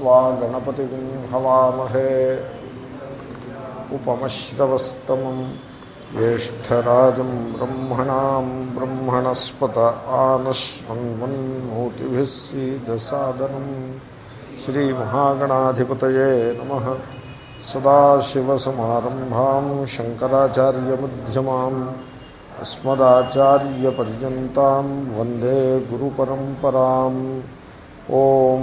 गणपतिं हवामहे। उपमश्रवस्तमं ज्येष्ठराजं ब्रह्मणां ब्रह्मणस्पत आनश्वन्मन्मूतिभिः सीदसादनं श्रीमहागणाधिपतये नमः। सदाशिवसमारम्भां शङ्कराचार्यमध्यमाम् अस्मदाचार्यपर्यन्तां वंदे गुरुपरम्पराम्। ॐ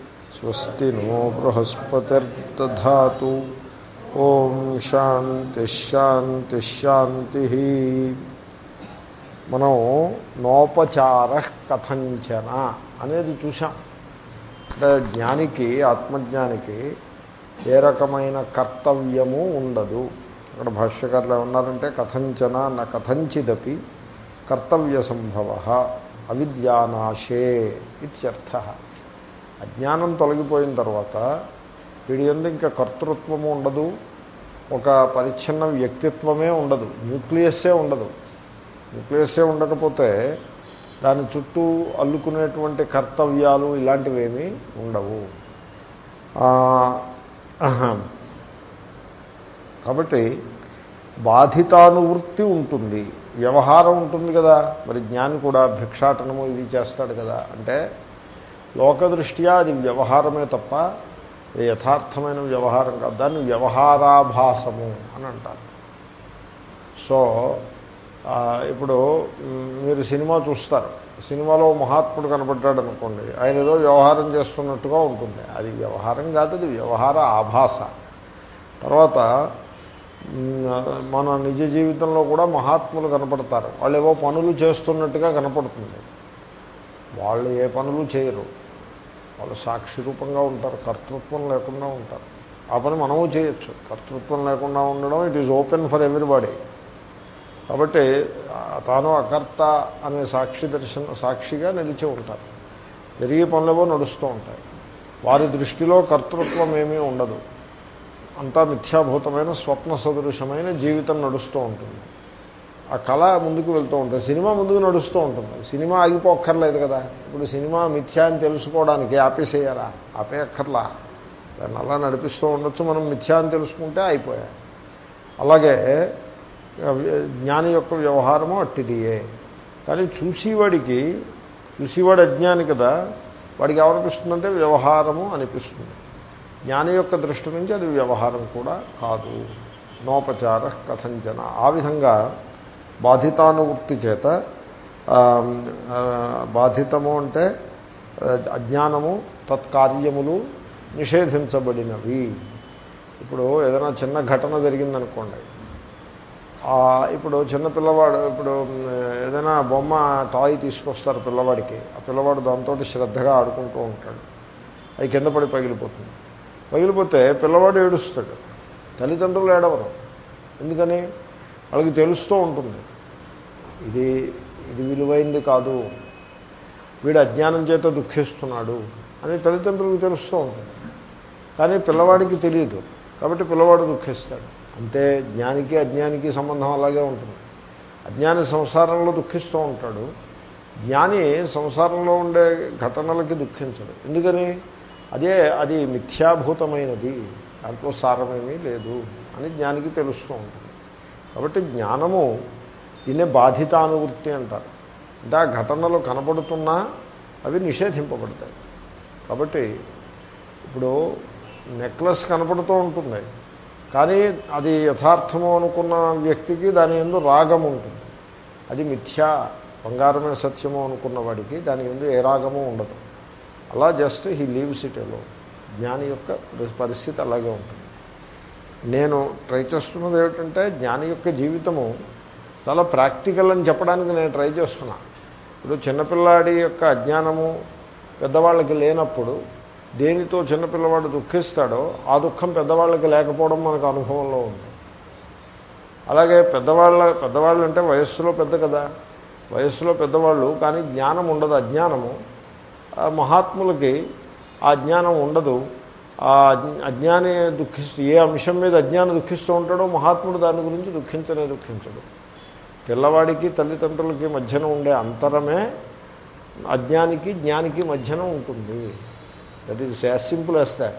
స్వస్తి నో బృహస్పతిర్దా ఓం శాంతిశాంతిశాంతి మనం నోపచార కథంచన అనేది చూసాం అంటే జ్ఞానికి ఆత్మజ్ఞానికి ఏ రకమైన కర్తవ్యము ఉండదు. అక్కడ భాష్యకారులు ఏమన్నారంటే కథంచన నా కథంచిదపి కర్తవ్య సంభవ అవిద్యానాశే ఇత్యర్థ. అజ్ఞానం తొలగిపోయిన తర్వాత వీడి ఎందు ఇంకా కర్తృత్వము ఉండదు ఒక పరిచ్ఛిన్న వ్యక్తిత్వమే ఉండదు న్యూక్లియస్సే ఉండదు. న్యూక్లియస్సే ఉండకపోతే దాని చుట్టూ అల్లుకునేటువంటి కర్తవ్యాలు ఇలాంటివేమీ ఉండవు. కాబట్టి బాధితానువృత్తి ఉంటుంది వ్యవహారం ఉంటుంది కదా మరి జ్ఞాని కూడా భిక్షాటనము ఇది చేస్తాడు కదా. అంటే లోకదృష్ట్యా అది వ్యవహారమే తప్ప యథార్థమైన వ్యవహారం కాదు. దాన్ని వ్యవహారాభాసము అని అంటారు. సో ఇప్పుడు మీరు సినిమా చూస్తారు. సినిమాలో మహాత్ముడు కనపడ్డాడు అనుకోండి ఆయన ఏదో వ్యవహారం చేస్తున్నట్టుగా ఉంటుంది. అది వ్యవహారం కాదు అది వ్యవహార ఆభాస. తర్వాత మన నిజ జీవితంలో కూడా మహాత్ములు కనపడతారు. వాళ్ళు ఏవో పనులు చేస్తున్నట్టుగా కనపడుతుంది. వాళ్ళు ఏ పనులు చేయరు. వాళ్ళు సాక్షి రూపంగా ఉంటారు కర్తృత్వం లేకుండా ఉంటారు. ఆ పని మనము చేయొచ్చు. కర్తృత్వం లేకుండా ఉండడం it is open for everybody కాబట్టి తాను అకర్త అనే సాక్షి దర్శన సాక్షిగా నిలిచి ఉంటారు. జరిగే పనులవో నడుస్తూ ఉంటాయి. వారి దృష్టిలో కర్తృత్వం ఏమీ ఉండదు. అంతా మిథ్యాభూతమైన స్వప్న సదృశమైన జీవితం నడుస్తూ ఉంటుంది. ఆ కళ ముందుకు వెళ్తూ ఉంటుంది. సినిమా ముందుకు నడుస్తూ ఉంటుంది. సినిమా ఆగిపోక్కర్లేదు కదా. ఇప్పుడు సినిమా మిథ్యా అని తెలుసుకోవడానికి ఆపేసేయాలా? ఆపేయక్కర్లా. దాన్ని అలా నడిపిస్తూ ఉండొచ్చు. మనం మిథ్యా అని తెలుసుకుంటే అయిపోయాయి అలాగే జ్ఞాని యొక్క వ్యవహారము అట్టిదియే. కానీ చూసేవాడికి చూసేవాడు అజ్ఞాని కదా వాడికి ఏమనిపిస్తుందంటే వ్యవహారము అనిపిస్తుంది. జ్ఞాని యొక్క దృష్టి నుంచి అది వ్యవహారం కూడా కాదు. నోపచార కథంచన ఆ విధంగా బాధితానువృత్తి చేత బాధితము అంటే అజ్ఞానము తత్కార్యములు నిషేధించబడినవి. ఇప్పుడు ఏదైనా చిన్న ఘటన జరిగిందనుకోండి. ఇప్పుడు చిన్న పిల్లవాడు ఇప్పుడు ఏదైనా బొమ్మ టాయ్ తీసుకొస్తారు పిల్లవాడికి. ఆ పిల్లవాడు దాంతో శ్రద్ధగా ఆడుకుంటూ ఉంటాడు. అది కింద పడి పగిలిపోతుంది. పగిలిపోతే పిల్లవాడు ఏడుస్తాడు. తల్లిదండ్రులు ఏడవరు. ఎందుకని? వాళ్ళకి తెలుస్తూ ఉంటుంది. ఇది ఇది విలువైంది కాదు. వీడు అజ్ఞానం చేత దుఃఖిస్తున్నాడు అని తల్లిదండ్రులకు తెలుస్తూ ఉంటుంది. కానీ పిల్లవాడికి తెలియదు. కాబట్టి పిల్లవాడు దుఃఖిస్తాడు. అంతే జ్ఞానికి అజ్ఞానికి సంబంధం అలాగే ఉంటుంది. అజ్ఞాని సంసారంలో దుఃఖిస్తూ ఉంటాడు. జ్ఞాని సంసారంలో ఉండే ఘటనలకి దుఃఖించడు. ఎందుకని? అదే అది మిథ్యాభూతమైనది. దాంట్లో సారమేమీ లేదు అని జ్ఞానికి తెలుస్తూ ఉంటుంది. కాబట్టి జ్ఞానము దీన్నే బాధితానువృత్తి అంటారు. అంటే ఆ ఘటనలు కనపడుతున్నా అవి నిషేధింపబడతాయి. కాబట్టి ఇప్పుడు నెక్లెస్ కనపడుతూ ఉంటుంది. కానీ అది యథార్థము అనుకున్న వ్యక్తికి దాని ఎందు రాగం ఉంటుంది. అది మిథ్యా బంగారమే సత్యము అనుకున్న వాడికి దాని ఎందు ఏ రాగము ఉండదు. అలా జస్ట్ హీ లీవ్స్ ఇట్ ఎలో జ్ఞాని యొక్క పరిస్థితి అలాగే ఉంటుంది. నేను ట్రై చేస్తున్నది ఏమిటంటే జ్ఞాని యొక్క జీవితము చాలా ప్రాక్టికల్ అని చెప్పడానికి నేను ట్రై చేస్తున్నా. ఇప్పుడు చిన్నపిల్లాడి యొక్క అజ్ఞానము పెద్దవాళ్ళకి లేనప్పుడు దేనితో చిన్నపిల్లవాడు దుఃఖిస్తాడో ఆ దుఃఖం పెద్దవాళ్ళకి లేకపోవడం మనకు అనుభవంలో ఉంది. అలాగే పెద్దవాళ్ళ పెద్దవాళ్ళు అంటే వయస్సులో పెద్ద కదా? వయస్సులో పెద్దవాళ్ళు కానీ జ్ఞానం ఉండదు అజ్ఞానము. ఆ మహాత్ములకి ఆ జ్ఞానం ఉండదు. ఆ అజ్ఞాని దుఃఖిస్తూ ఏ అంశం మీద అజ్ఞానం దుఃఖిస్తూ ఉంటాడో మహాత్ముడు దాని గురించి దుఃఖించనే దుఃఖించడు. పిల్లవాడికి తల్లిదండ్రులకి మధ్యన ఉండే అంతరమే అజ్ఞానికి జ్ఞానికి మధ్యన ఉంటుంది. That is as simple as that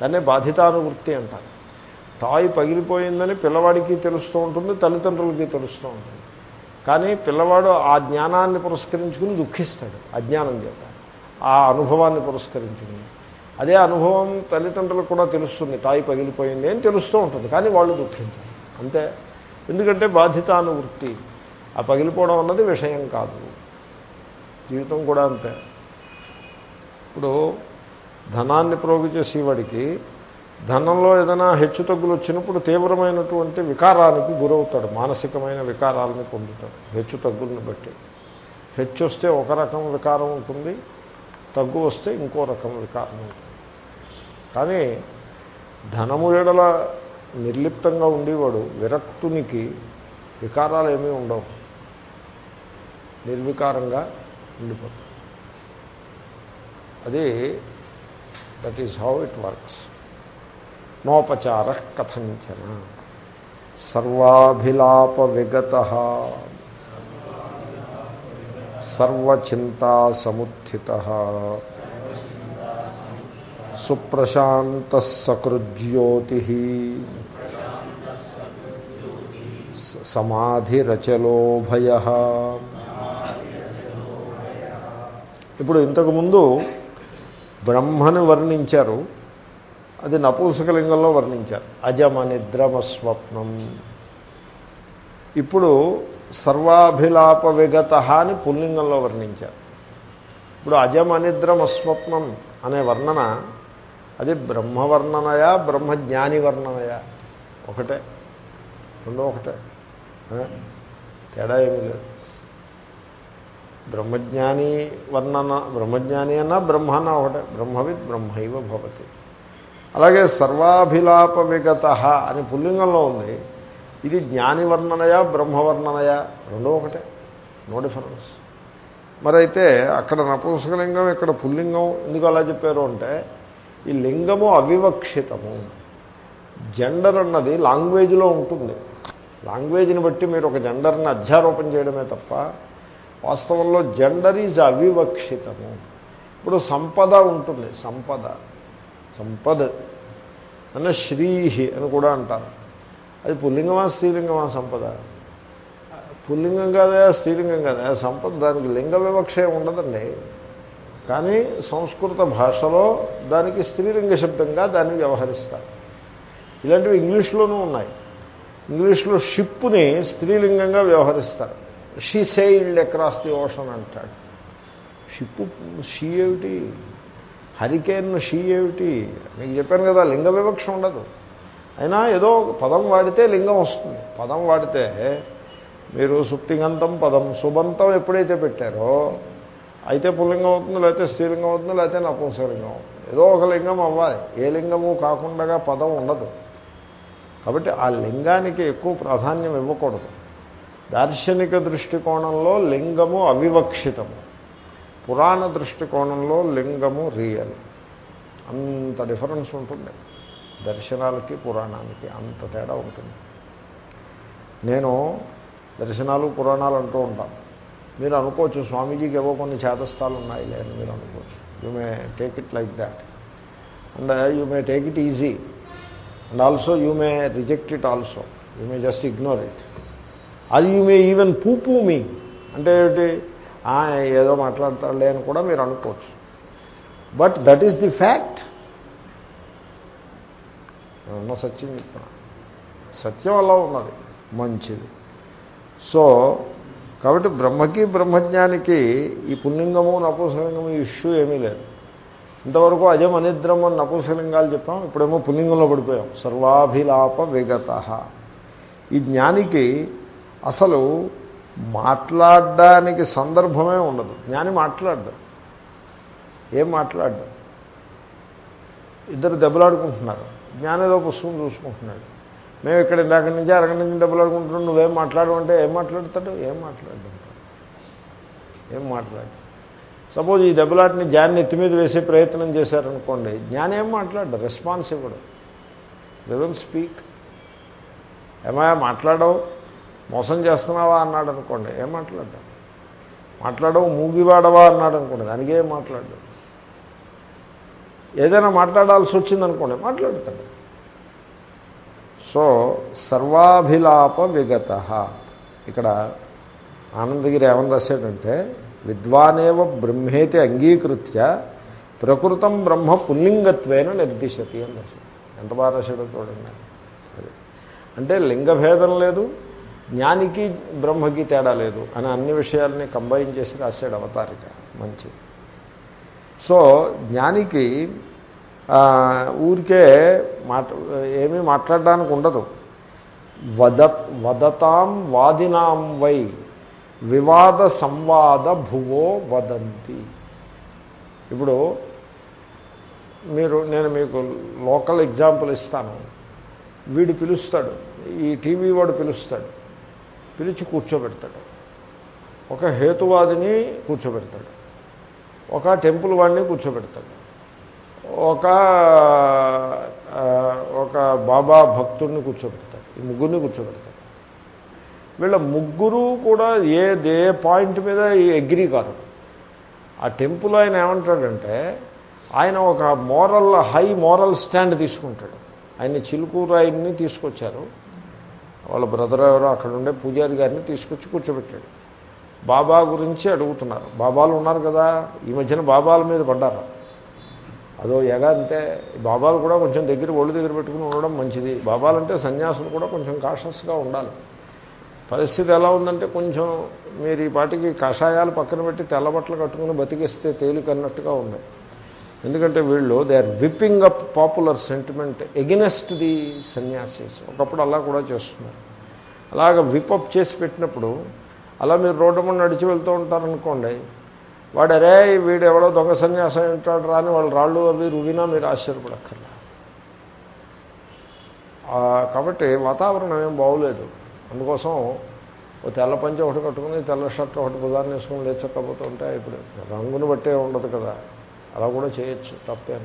దాన్నే బాధితానువృత్తి అంటారు. టాయ్ పగిలిపోయిందని పిల్లవాడికి తెలుస్తూ ఉంటుంది తల్లిదండ్రులకి తెలుస్తూ ఉంటుంది. కానీ పిల్లవాడు ఆ జ్ఞానాన్ని పురస్కరించుకుని దుఃఖిస్తాడు అజ్ఞానం చేత. ఆ అనుభవాన్ని పురస్కరించుకుని. అదే అనుభవం తల్లిదండ్రులకు కూడా తెలుస్తుంది టాయ్ పగిలిపోయింది అని తెలుస్తూ ఉంటుంది. కానీ వాళ్ళు దుఃఖించారు. అంతే. ఎందుకంటే బాధితానువృత్తి. ఆ పగిలిపోవడం అన్నది విషయం కాదు. జీవితం కూడా అంతే. ఇప్పుడు ధనాన్ని ప్రోగు చేసేవాడికి ధనంలో ఏదైనా హెచ్చుతగ్గులు వచ్చినప్పుడు తీవ్రమైనటువంటి వికారానికి గురవుతాడు. మానసికమైన వికారాలని పొందుతాడు. హెచ్చుతగ్గులను బట్టి. హెచ్చు వస్తే ఒక రకం వికారం ఉంటుంది. తగ్గు వస్తే ఇంకో రకం వికారం ఉంటుంది. కానీ ధనము ఏడల నిర్లిప్తంగా ఉండేవాడు విరక్తునికి వికారాలు ఏమీ ఉండవు. నిర్వికారంగా ఉండిపోతాడు. అది that is how it works నోపచార కథంచన. సర్వాభిలాప విగత సర్వచింతా సముత్థిత సుప్రశాంత సకృజ్యోతి సమాధిరచలోభయ ఇప్పుడు ఇంతకుముందు బ్రహ్మని వర్ణించారు అది నపూంసకలింగంలో వర్ణించారు అజమనిద్రమ స్వప్నం ఇప్పుడు సర్వాభిలాప విగత అని పుల్లింగంలో వర్ణించారు. ఇప్పుడు అజమనిద్రమ స్వప్నం అనే వర్ణన అది బ్రహ్మవర్ణనయా బ్రహ్మజ్ఞాని వర్ణనయా ఒకటే. రెండో ఒకటే. తేడా ఏమీ లేదు. బ్రహ్మజ్ఞాని వర్ణన బ్రహ్మజ్ఞాని అన్నా బ్రహ్మ అన్న ఒకటే. బ్రహ్మవిత్ బ్రహ్మైవ భవతి. అలాగే సర్వాభిలాప విగత అని పుల్లింగంలో ఉంది. ఇది జ్ఞాని వర్ణనయా బ్రహ్మవర్ణనయా? రెండో ఒకటే. No difference. మరైతే అక్కడ నపుంసకలింగం ఇక్కడ పుల్లింగం ఎందుకు అలా చెప్పారు అంటే ఈ లింగము అవివక్షితము. జెండర్ అన్నది లాంగ్వేజ్లో ఉంటుంది. లాంగ్వేజ్ని బట్టి మీరు ఒక జెండర్ని అధ్యారోపణ చేయడమే తప్ప వాస్తవంలో జెండర్ ఈజ్ అవివక్షితము. ఇప్పుడు సంపద ఉంటుంది. సంపద. సంపద అన్న శ్రీహి అని కూడా అంటారు. అది పుల్లింగమా స్త్రీలింగమా సంపద? పుల్లింగం కాదా స్త్రీలింగం కాదా? సంపద దానికి లింగ వివక్ష ఉండదండి. కానీ సంస్కృత భాషలో దానికి స్త్రీలింగ శబ్దంగా దాన్ని వ్యవహరిస్తారు. ఇలాంటివి ఇంగ్లీష్లోనూ ఉన్నాయి. ఇంగ్లీష్లో షిప్పుని స్త్రీలింగంగా వ్యవహరిస్తారు. She sailed across the ocean అంటాడు. షిప్పు షీ ఏమిటి? హరికేన్ షీ ఏమిటి? మీకు చెప్పాను కదా లింగ వివక్ష ఉండదు. అయినా ఏదో పదం వాడితే లింగం వస్తుంది. పదం వాడితే మీరు సుప్తిగంతం పదం సుబంతం ఎప్పుడైతే పెట్టారో అయితే పుల్లింగం అవుతుంది లేకపోతే స్త్రీలింగం అవుతుంది లేకపోతే నపుంసలింగం అవుతుంది. ఏదో ఒక లింగం అవ్వాలి. ఏ లింగము కాకుండా పదం ఉండదు. కాబట్టి ఆ లింగానికి ఎక్కువ ప్రాధాన్యం ఇవ్వకూడదు. దార్శనిక దృష్టికోణంలో లింగము అవివక్షితము. పురాణ దృష్టికోణంలో లింగము రియల్. అంత డిఫరెన్స్ ఉంటుంది. దర్శనాలకి పురాణానికి అంత తేడా ఉంటుంది. నేను దర్శనాలు పురాణాలు అంటూ ఉంటాను. మీరు అనుకోవచ్చు స్వామీజీకి ఏవో కొన్ని చేతస్థాలు ఉన్నాయి లేని మీరు అనుకోవచ్చు. You may take it like that and you may take it easy and also you may reject it also you may just ignore it అది you may even pooh-pooh me అంటే ఏమిటి? ఏదో మాట్లాడతాడులే అని కూడా మీరు అనుకోవచ్చు. But that is the fact ఉన్న సత్యం చెప్తున్నా? సత్యం అలా ఉన్నది. మంచిది. సో కాబట్టి బ్రహ్మకి బ్రహ్మజ్ఞానికి ఈ పుల్లింగము నపుంసలింగము ఇష్యూ ఏమీ లేదు. ఇంతవరకు అజం అనిద్రం అని నపుంసలింగాలు చెప్పాం ఇప్పుడేమో పుల్లింగంలో పడిపోయాం. సర్వాభిలాప విగత. ఈ జ్ఞానికి అసలు మాట్లాడడానికి సందర్భమే ఉండదు. జ్ఞాని మాట్లాడ్డు. ఏం మాట్లాడ్డు? ఇద్దరు దెబ్బలాడుకుంటున్నారు. జ్ఞానేదో పుస్తకం చూసుకుంటున్నాడు. మేము ఇక్కడ ఇందాక నుంచి అరగంట నుంచి దెబ్బలాడుకుంటున్నాం నువ్వేం మాట్లాడమంటే ఏం మాట్లాడతాడు? ఏం మాట్లాడతాడు ఏం మాట్లాడు? సపోజ్ ఈ దెబ్బలాటిని జ్ఞాన్ని ఎత్తి మీద వేసే ప్రయత్నం చేశారనుకోండి జ్ఞానం ఏం మాట్లాడు రెస్పాన్స్ ఇవ్వడు. Dozen speak. ఏమయా మాట్లాడవు? మోసం చేస్తున్నావా? అన్నాడు అనుకోండి ఏం మాట్లాడ్డావు మాట్లాడవు మూగివాడవా అన్నాడు అనుకోండి దానికి ఏం మాట్లాడ్డావు ఏదైనా మాట్లాడాల్సి వచ్చిందనుకోండి మాట్లాడతాడు. సో సర్వాభిలాప విగత. ఇక్కడ ఆనందగిరి ఏమని రాశాడంటే విద్వానేవ బ్రహ్మేతి అంగీకృత్య ప్రకృతం బ్రహ్మ పుల్లింగత్వేన నిర్దిశతి అని రాశాడు. ఎంత బాగా రాశాడో చూడండి. అంటే లింగభేదం లేదు జ్ఞానికి బ్రహ్మకి తేడా లేదు అని అన్ని విషయాల్ని కంబైన్ చేసి రాశాడు అవతారిక. మంచిది. సో జ్ఞానికి ఊరికే మాట ఏమీ మాట్లాడడానికి ఉండదు. వద వదతాం వాదినాం వై వివాద సంవాద భువో వదంతి. ఇప్పుడు మీరు నేను మీకు లోకల్ ఎగ్జాంపుల్ ఇస్తాను. వీడు పిలుస్తాడు ఈ టీవీ వాడు పిలుస్తాడు పిలిచి కూర్చోబెడతాడు. ఒక హేతువాదిని కూర్చోబెడతాడు. ఒక టెంపుల్ వాడిని కూర్చోబెడతాడు. ఒక ఒక బాబా భక్తుడిని కూర్చోబెడతారు. ఈ ముగ్గురిని కూర్చోబెడతారు. వీళ్ళ ముగ్గురు కూడా ఏ ఏ పాయింట్ మీద అగ్రీ కాదు ఆ టెంపుల్ ఆయన ఏమంటాడంటే ఆయన ఒక మోరల్ హై మోరల్ స్టాండ్ తీసుకుంటాడు. ఆయన చిలుకూరు ఆయన్ని తీసుకొచ్చారు. వాళ్ళ బ్రదర్ ఎవరో అక్కడ ఉండే పూజారి గారిని తీసుకొచ్చి కూర్చోబెట్టాడు. బాబా గురించి అడుగుతున్నారు. బాబాలు ఉన్నారు కదా ఈ మధ్యన బాబాల మీద పడ్డారు. అదో ఎగ అంతే బాబాలు కూడా కొంచెం దగ్గర ఒళ్ళు దగ్గర పెట్టుకుని ఉండడం మంచిది. బాబాలంటే సన్యాసులు కూడా కొంచెం కాషస్గా ఉండాలి. పరిస్థితి ఎలా ఉందంటే కొంచెం మీరు ఈ పాటికి కషాయాలు పక్కన పెట్టి తెల్లబట్టలు కట్టుకుని బతికిస్తే తేలికన్నట్టుగా ఉన్నాయి ఎందుకంటే వీళ్ళు they are whipping up popular sentiment against the sanyasis ఒకప్పుడు అలా కూడా చేస్తున్నారు. అలాగ విపప్ చేసి పెట్టినప్పుడు అలా మీరు రోడ్డు ముందు నడిచి వెళ్తూ ఉంటారనుకోండి వాడు అరే వీడు ఎవడో దొంగ సన్యాసం ఉంటాడు రాని వాళ్ళు రాళ్ళు అవి రువినా మీరు ఆశ్చర్యపడక్కర్లా. కాబట్టి వాతావరణం ఏం బాగోలేదు. అందుకోసం ఓ తెల్ల పంచ ఒకటి కట్టుకుని తెల్ల షర్ట్ ఒకటి బుధాన్ని వేసుకుని లేచకపోతూ ఉంటే ఇప్పుడు రంగును బట్టే ఉండదు కదా. అలా కూడా చేయొచ్చు తప్పే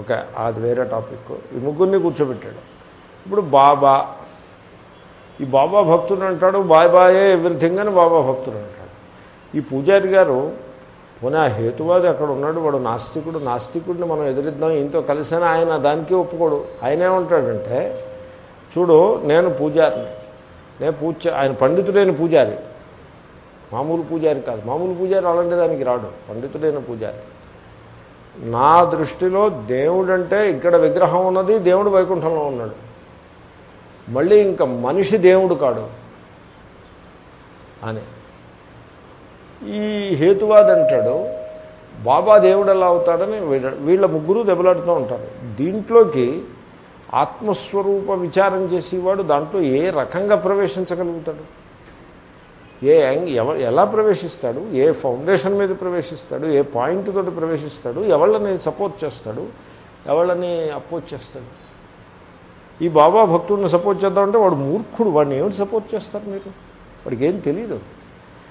ఓకే అది వేరే టాపిక్. ఈ ముగ్గురిని కూర్చోబెట్టాడు. ఇప్పుడు బాబా ఈ బాబా భక్తుడు అంటాడు బాయ్ బాయే ఎవ్రీథింగ్ అని బాబా భక్తుడు అంటాడు. ఈ పూజారి గారు పోనీ ఆ హేతువాది అక్కడ ఉన్నాడు వాడు నాస్తికుడు నాస్తికుడిని మనం ఎదురిద్దాం ఇంతో కలిసిన ఆయన దానికి ఒప్పుకోడు. ఆయనే ఉంటాడంటే చూడు నేను పూజారిని. నేను పూజ ఆయన పండితుడైన పూజారి. మామూలు పూజారి కాదు. మామూలు పూజారి అలాంటి దానికి రాడు. పండితుడైన పూజారి. నా దృష్టిలో దేవుడంటే ఇక్కడ విగ్రహం ఉన్నది దేవుడు వైకుంఠంలో ఉన్నాడు. మళ్ళీ ఇంకా మనిషి దేవుడు కాడు. అని. ఈ హేతువాది అంటాడు బాబా దేవుడు ఎలా అవుతాడని వీళ్ళ ముగ్గురు దెబ్బలాడుతూ ఉంటారు. దీంట్లోకి ఆత్మస్వరూప విచారం చేసేవాడు దాంట్లో ఏ రకంగా ప్రవేశించగలుగుతాడు? ఏ ఎలా ప్రవేశిస్తాడు? ఏ ఫౌండేషన్ మీద ప్రవేశిస్తాడు? ఏ పాయింట్ తోటి ప్రవేశిస్తాడు? ఎవళ్ళని సపోర్ట్ చేస్తాడు? ఎవళ్ళని అపోజ్ చేస్తాడు? ఈ బాబా భక్తుడిని సపోర్ట్ చేద్దామంటే వాడు మూర్ఖుడు. వాడిని ఏమిటి సపోర్ట్ చేస్తారు మీరు? వాడికి ఏం తెలియదు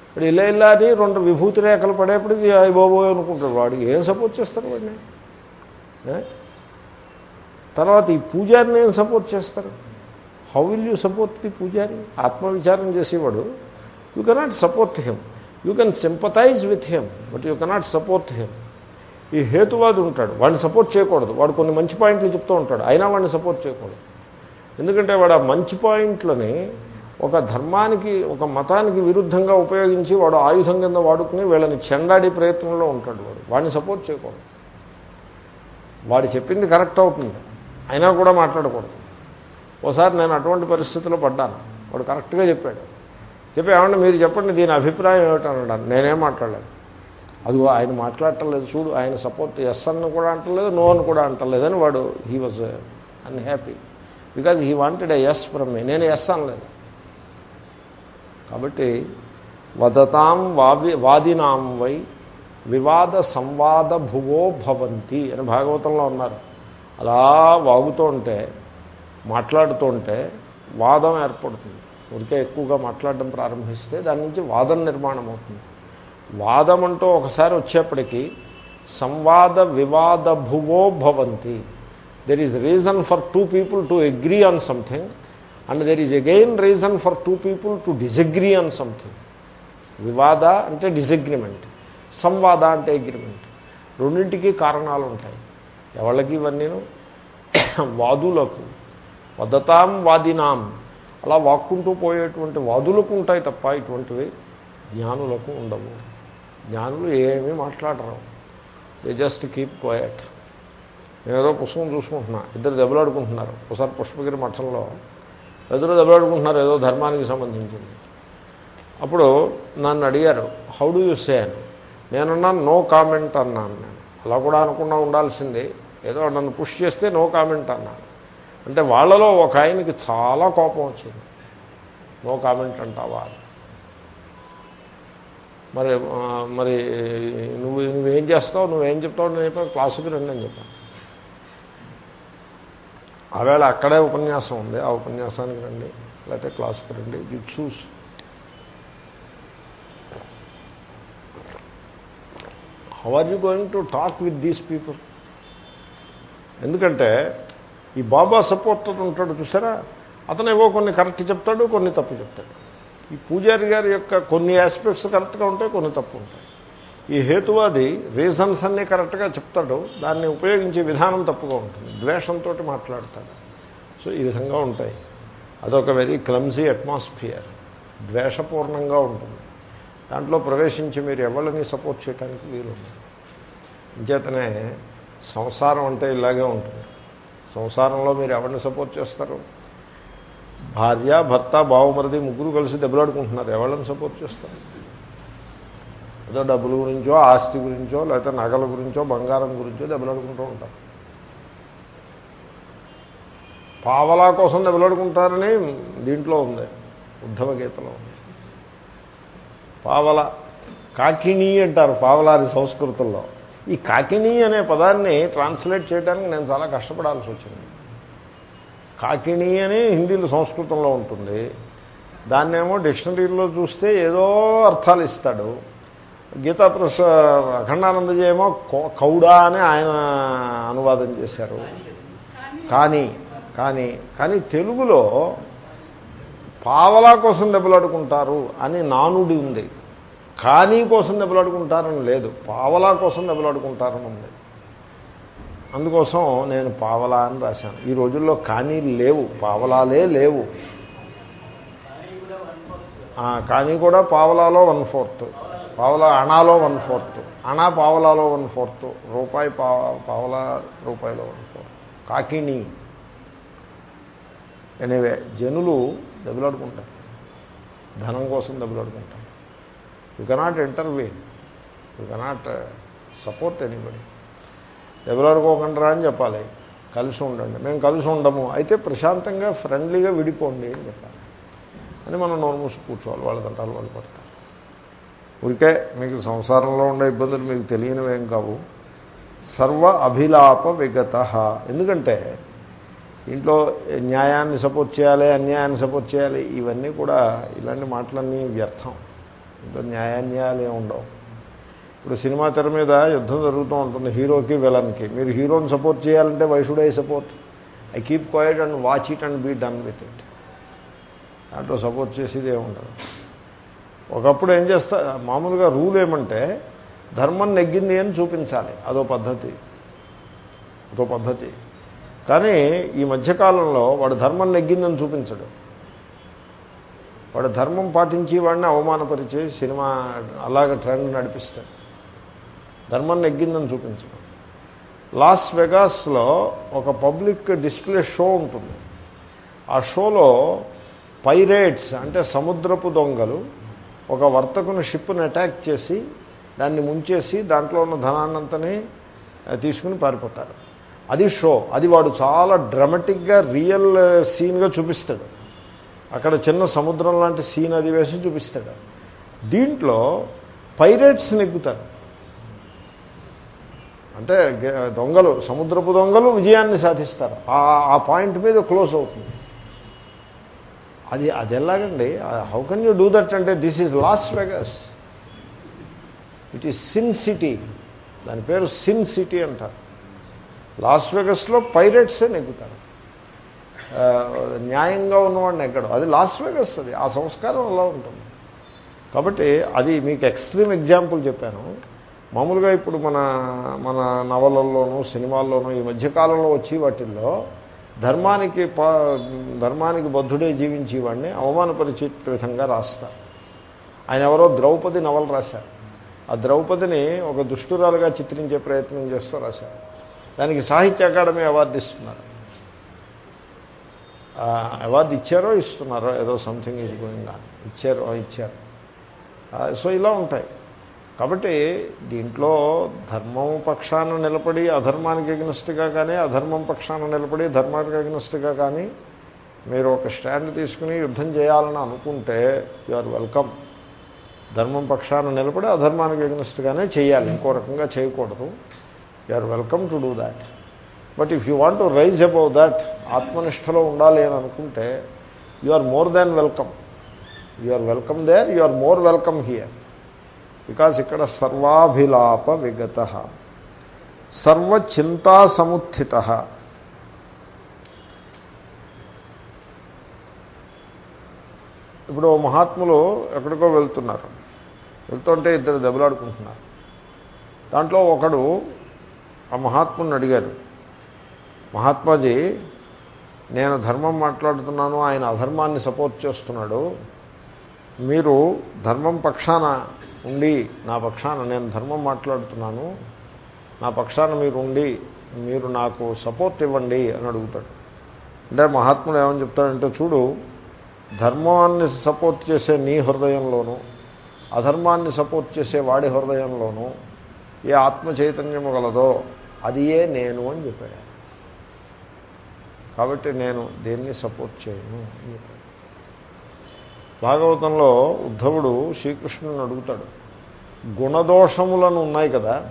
వాడు ఇలా ఇలా అని రెండు విభూతి రేఖలు పడేప్పటికి అవి బాబోయ్ అనుకుంటాడు. వాడికి ఏం సపోర్ట్ చేస్తారు వాడిని? తర్వాత ఈ పూజారిని ఏం సపోర్ట్ చేస్తారు? How will you support the pujari? ఆత్మవిచారం చేసేవాడు. You cannot support him you can sympathize with him but you cannot support him ఈ హేతువాది ఉంటాడు. వాడిని సపోర్ట్ చేయకూడదు. వాడు కొన్ని మంచి పాయింట్లు చెప్తూ ఉంటాడు. అయినా వాడిని సపోర్ట్ చేయకూడదు. ఎందుకంటే వాడు ఆ మంచి పాయింట్లని ఒక ధర్మానికి ఒక మతానికి విరుద్ధంగా ఉపయోగించి వాడు ఆయుధం కింద వాడుకుని వీళ్ళని చెండాడి ప్రయత్నంలో ఉంటాడు వాడు. వాడిని సపోర్ట్ చేయకూడదు. వాడు చెప్పింది కరెక్ట్ అవుతుంది. అయినా కూడా మాట్లాడకూడదు. ఓసారి నేను అటువంటి పరిస్థితిలో పడ్డాను. వాడు కరెక్ట్గా చెప్పాడు. చెప్పి ఏమన్నా మీరు చెప్పండి దీని అభిప్రాయం ఏమిటన్నాడు నేనేం మాట్లాడలేదు. అదిగో ఆయన మాట్లాడటలేదు చూడు ఆయన సపోర్ట్ ఎస్ అన్న కూడా అంటలేదు నో అని కూడా అంటలేదని వాడు he was unhappy because he wanted a yes from me నేను ఎస్ అనలేదు. కాబట్టి వదతాం వావి వాదినాం వై వివాద సంవాద భువో భవంతి అని భాగవతంలో ఉన్నారు. అలా వాగుతూ ఉంటే మాట్లాడుతూ ఉంటే వాదం ఏర్పడుతుంది. ఊరికే ఎక్కువగా మాట్లాడడం ప్రారంభిస్తే దాని నుంచి వాదం నిర్మాణం అవుతుంది. వాదం అంటూ ఒకసారి వచ్చేప్పటికీ సంవాద వివాద భువో భవంతి. There is reason for two people to agree on something and there is again reason for two people to disagree on something వివాద అంటే డిసగ్రిమెంట్ సంవాద అంటే అగ్రిమెంట్ రెండింటికి కారణాలు ఉంటాయి. ఎవరికి ఇవన్నీ వాదులకు. వదతాం వాదినాం. అలా వాక్కుంటూ పోయేటువంటి వాదులకు ఉంటాయి తప్ప ఇటువంటివి జ్ఞానులకు ఉండవు. జ్ఞానులు ఏమీ మాట్లాడరు. దే జస్ట్ కీప్ క్వయట్ నేను ఏదో పుష్పం చూసుకుంటున్నా. ఇద్దరు దెబ్బలాడుకుంటున్నారు. ఒకసారి పుష్పగిరి మఠంలో ఎదురు దెబ్బలాడుకుంటున్నారు ఏదో ధర్మానికి సంబంధించింది. అప్పుడు నన్ను అడిగారు హౌ డూ యూ సే అని. నేనున్నాను నో కామెంట్ అన్నాను నేను. అలా కూడా అనుకున్నా ఉండాల్సింది. ఏదో నన్ను పుష్ చేస్తే నో కామెంట్ అన్నాను. అంటే వాళ్ళలో ఒక ఆయనకి చాలా కోపం వచ్చింది. నో కామెంట్ అంటావా? మరి మరి నువ్వు నువ్వేం చేస్తావు? నువ్వేం చెప్తావు? నేను చెప్పాను క్లాసుకి రండి అని చెప్పాను. ఆవేళ అక్కడే ఉపన్యాసం ఉంది ఆ ఉపన్యాసానికి రండి లేకపోతే క్లాస్కి రండి you choose. How are you going to talk with these people ఎందుకంటే ఈ బాబా సపోర్టర్ ఉంటాడు చూసారా? అతను ఏవో కొన్ని కరెక్ట్ చెప్తాడు కొన్ని తప్పు చెప్తాడు. ఈ పూజారి గారి యొక్క కొన్ని ఆస్పెక్ట్స్ కరెక్ట్గా ఉంటాయి కొన్ని తప్పు ఉంటాయి. ఈ హేతువాది రీజన్స్ అన్నీ కరెక్ట్గా చెప్తాడు. దాన్ని ఉపయోగించే విధానం తప్పుగా ఉంటుంది. ద్వేషంతో మాట్లాడతాడు. సో ఈ విధంగా ఉంటాయి. అదొక వెరీ క్లమ్జీ అట్మాస్ఫియర్ ద్వేషపూర్ణంగా ఉంటుంది. దాంట్లో ప్రవేశించి మీరు ఎవరిని సపోర్ట్ చేయడానికి వీలు ఇంచేతనే సంసారం అంటే ఇలాగే ఉంటుంది. సంసారంలో మీరు ఎవరిని సపోర్ట్ చేస్తారు? భార్య భర్త బావమరిది ముగ్గురు కలిసి దెబ్బలాడుకుంటున్నారు. ఎవరిని సపోర్ట్ చేస్తారు? ఏదో డబ్బుల గురించో ఆస్తి గురించో లేకపోతే నగల గురించో బంగారం గురించో దెబ్బలాడుకుంటూ ఉంటారు పావలా కోసం దెబ్బలాడుకుంటారని దీంట్లో ఉంది ఉద్ధవ గీతలో ఉంది. పావల కాకిణి అంటారు పావలాది సంస్కృతంలో ఈ కాకిణి అనే పదాన్ని ట్రాన్స్లేట్ చేయడానికి నేను చాలా కష్టపడాల్సి వచ్చింది. కాకిణి అని హిందీలో సంస్కృతంలో ఉంటుంది. దాన్నేమో డిక్షనరీలో చూస్తే ఏదో అర్థాలు ఇస్తాడు. గీతా ప్రస అఖండానందజీ ఏమో కౌడా అని ఆయన అనువాదం చేశారు. కానీ కానీ కానీ తెలుగులో పావలా కోసం దెబ్బలాడుకుంటారు అని నానుడి ఉంది. కానీ కోసం దెబ్బలాడుకుంటారని లేదు. పావలా కోసం దెబ్బలాడుకుంటారని ఉంది. అందుకోసం నేను పావలా అని రాశాను. ఈ రోజుల్లో కానీ లేవు. పావలాలే లేవు. కానీ కూడా పావలాలో వన్ ఫోర్త్. పావలా అణాలో వన్ ఫోర్త్. అణా పావలాలో వన్ ఫోర్త్. రూపాయి పావ పావలా రూపాయలో వన్ ఫోర్త్. కాకిణి ఎనివే జనులు దెబ్బలాడుకుంటారు. ధనం కోసం దెబ్బలాడుకుంటారు. You cannot interview you cannot support anybody దెబ్బలాడుకోకుండా అని చెప్పాలి. కలిసి ఉండండి. మేము కలిసి ఉండము. అయితే ప్రశాంతంగా ఫ్రెండ్లీగా విడిపోండి అని చెప్పాలి. అని మనం నోరు మూసి కూర్చోవాలి. వాళ్ళ తంటాలు వాళ్ళు పడతారు. ఊరికే మీకు సంసారంలో ఉండే ఇబ్బందులు మీకు తెలియనివేం కావు. సర్వ అభిలాప విగత. ఎందుకంటే ఇంట్లో న్యాయాన్ని సపోర్ట్ చేయాలి అన్యాయాన్ని సపోర్ట్ చేయాలి ఇవన్నీ కూడా ఇలాంటి మాటలన్నీ వ్యర్థం. ఇంట్లో న్యాయాన్యాయాలు ఏమి ఉండవు. ఇప్పుడు సినిమా తెర మీద యుద్ధం జరుగుతూ ఉంటుంది హీరోకి విలన్కి. మీరు హీరోని సపోర్ట్ చేయాలంటే why should I support. I keep quiet and watch it and be done with it. దాంట్లో సపోర్ట్ చేసేది ఏముండదు ఒకప్పుడు ఏం చేస్తా మామూలుగా రూల్ ఏమంటే ధర్మం నెగ్గింది అని చూపించాలి. అదో పద్ధతి. అదో పద్ధతి. కానీ ఈ మధ్యకాలంలో వాడు ధర్మం నెగ్గిందని చూపించడు. వాడు ధర్మం పాటించి వాడిని అవమానపరిచే సినిమా అలాగ ట్రెండ్ నడిపిస్తాడు. ధర్మం నెగ్గిందని చూపించడం. లాస్ వెగాస్లో ఒక పబ్లిక్ డిస్ప్లే షో ఉంటుంది. ఆ షోలో పైరేట్స్ అంటే సముద్రపు దొంగలు ఒక వర్తకుని షిప్ని అటాక్ చేసి దాన్ని ముంచేసి దాంట్లో ఉన్న ధనాన్నంతని తీసుకుని పారిపోతారు అది షో. అది వాడు చాలా డ్రమటిక్గా రియల్ సీన్గా చూపిస్తాడు. అక్కడ చిన్న సముద్రం లాంటి సీన్ అది వేసి చూపిస్తాడు. దీంట్లో పైరేట్స్ నెగ్గుతారు. అంటే దొంగలు సముద్రపు దొంగలు విజయాన్ని సాధిస్తారు. ఆ- ఆ పాయింట్ మీద క్లోజ్ అవుతుంది. అది అది ఎలాగండి? How can you do that అంటే this is Las Vegas it is sin city దాని పేరు సిన్ సిటీ అంటారు లాస్ వెగస్లో పైరెట్సే నెగ్గుతారు న్యాయంగా ఉన్నవాడిని ఎక్కడు. అది లాస్ వెగస్ అది. ఆ సంస్కారం అలా ఉంటుంది. కాబట్టి అది మీకు ఎక్స్ట్రీమ్ ఎగ్జాంపుల్ చెప్పాను. మామూలుగా ఇప్పుడు మన మన నవలల్లోనూ సినిమాల్లోనూ ఈ మధ్యకాలంలో వచ్చి వాటిల్లో ధర్మానికి ప ధర్మానికి బద్ధుడే జీవించేవాడిని అవమానపరిచే విధంగా రాస్తారు ఆయన ఎవరో ద్రౌపది నవల రాశారు. ఆ ద్రౌపదిని ఒక దుష్టురాలుగా చిత్రించే ప్రయత్నం చేస్తూ రాశారు. దానికి సాహిత్య అకాడమీ అవార్డు ఇస్తున్నారు. అవార్డు ఇచ్చారో ఇస్తున్నారో ఏదో సంథింగ్ ఈజ్ గోయింగ్ ఇచ్చారో ఇచ్చారు. సో ఇలా ఉంటాయి. కాబట్టి దీంట్లో ధర్మం పక్షాన నిలబడి అధర్మానికి ఎగ్నెస్ట్గా కానీ అధర్మం పక్షాన నిలబడి ధర్మానికి ఎగ్నెస్ట్గా కానీ మీరు ఒక స్టాండ్ తీసుకుని యుద్ధం చేయాలని అనుకుంటే యు ఆర్ వెల్కమ్. ధర్మం పక్షాన నిలబడి అధర్మానికి ఎగ్నెస్ట్గానే చేయాలి. ఇంకో రకంగా చేయకూడదు. You are welcome to do that. But if you want to rise above that ఆత్మనిష్టలో ఉండాలి అని అనుకుంటే you are more than welcome. You are welcome there you are more welcome here. Because ఇక్కడ సర్వాభిలాప విగత. సర్వచింతా సముత్థిత ఇప్పుడు ఓ మహాత్ములు ఎక్కడికో వెళ్తున్నారు. వెళ్తుంటే ఇద్దరు దెబ్బలాడుకుంటున్నారు. దాంట్లో ఒకడు ఆ మహాత్ముని అడిగారు మహాత్మాజీ నేను ధర్మం మాట్లాడుతున్నాను ఆయన అధర్మాన్ని సపోర్ట్ చేస్తున్నాడు మీరు ధర్మం పక్షాన ఉండి నా పక్షాన నేను ధర్మం మాట్లాడుతున్నాను నా పక్షాన మీరు ఉండి మీరు నాకు సపోర్ట్ ఇవ్వండి అని అడుగుతాడు. అంటే మహాత్ముడు ఏమని చెప్తాడంటే చూడు ధర్మాన్ని సపోర్ట్ చేసే నీ హృదయంలోనూ అధర్మాన్ని సపోర్ట్ చేసే వాడి హృదయంలోనూ ఏ ఆత్మ చైతన్యము గలదో అది ఏ నేను అని చెప్పాడు. కాబట్టి నేను దేన్ని సపోర్ట్ చేయను అని చెప్పాడు. భాగవతంలో ఉద్ధవుడు శ్రీకృష్ణుని అడుగుతాడు. గుణదోషములను ఉన్నాయి కదా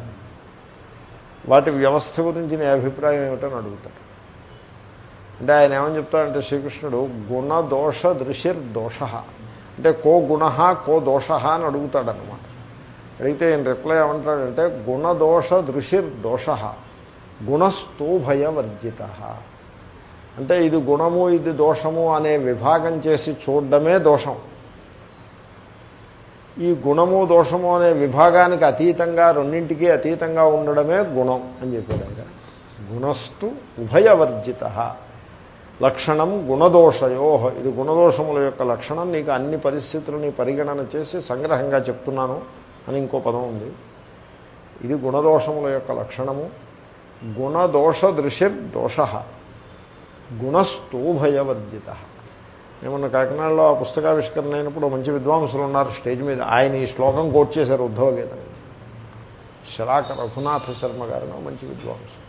వాటి వ్యవస్థ గురించి నీ అభిప్రాయం ఏమిటని అడుగుతాడు. అంటే ఆయన ఏమని చెప్తాడంటే శ్రీకృష్ణుడు గుణదోష దృశిర్ దోష అంటే కో గుణ కో దోష అని అడుగుతాడనమాట అడిగితే ఆయన రిప్లై ఏమంటాడంటే గుణదోష దృశిర్ దోష గుణస్థూభయవర్జిత. అంటే ఇది గుణము ఇది దోషము అనే విభాగం చేసి చూడడమే దోషం. ఈ గుణము దోషము అనే విభాగానికి అతీతంగా రెండింటికి అతీతంగా ఉండడమే గుణం అని చెప్పాడు ఆయన. గుణస్థు ఉభయవర్జిత. లక్షణం గుణదోషయో. ఇది గుణదోషముల యొక్క లక్షణం. నీకు అన్ని పరిస్థితులని పరిగణన చేసి సంగ్రహంగా చెప్తున్నాను అని ఇంకో పదం ఉంది. ఇది గుణదోషముల యొక్క లక్షణము. గుణదోష దృశ్య దోష గుణస్థూభయవర్జిత. మేమున్న కాకినాడలో ఆ పుస్తకావిష్కరణ అయినప్పుడు మంచి విద్వాంసులు ఉన్నారు స్టేజ్ మీద. ఆయన ఈ శ్లోకం కోట్ చేశారు ఉద్ధవ గీత శరాక రఘునాథ శర్మ గారిన మంచి విద్వాంసులు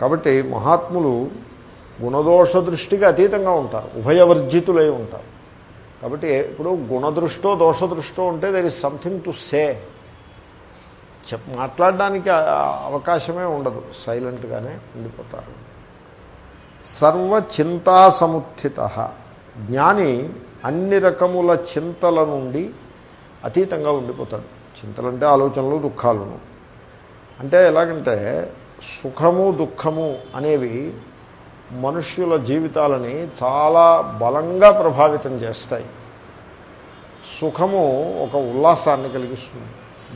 కాబట్టి మహాత్ములు గుణదోష దృష్టికి అతీతంగా ఉంటారు ఉభయవర్జితులై ఉంటారు. కాబట్టి ఇప్పుడు గుణదృష్టో దోషదృష్టో ఉంటే there is something to say చెప్ మాట్లాడడానికి అవకాశమే ఉండదు సైలెంట్గానే ఉండిపోతారు. సర్వచింతాసముత్థిత. జ్ఞాని అన్ని రకముల చింతల నుండి అతీతంగా ఉండిపోతాడు. చింతలంటే ఆలోచనలు దుఃఖాలను. అంటే ఎలాగంటే సుఖము దుఃఖము అనేవి మనుష్యుల జీవితాలని చాలా బలంగా ప్రభావితం చేస్తాయి. సుఖము ఒక ఉల్లాసాన్ని కలిగిస్తుంది.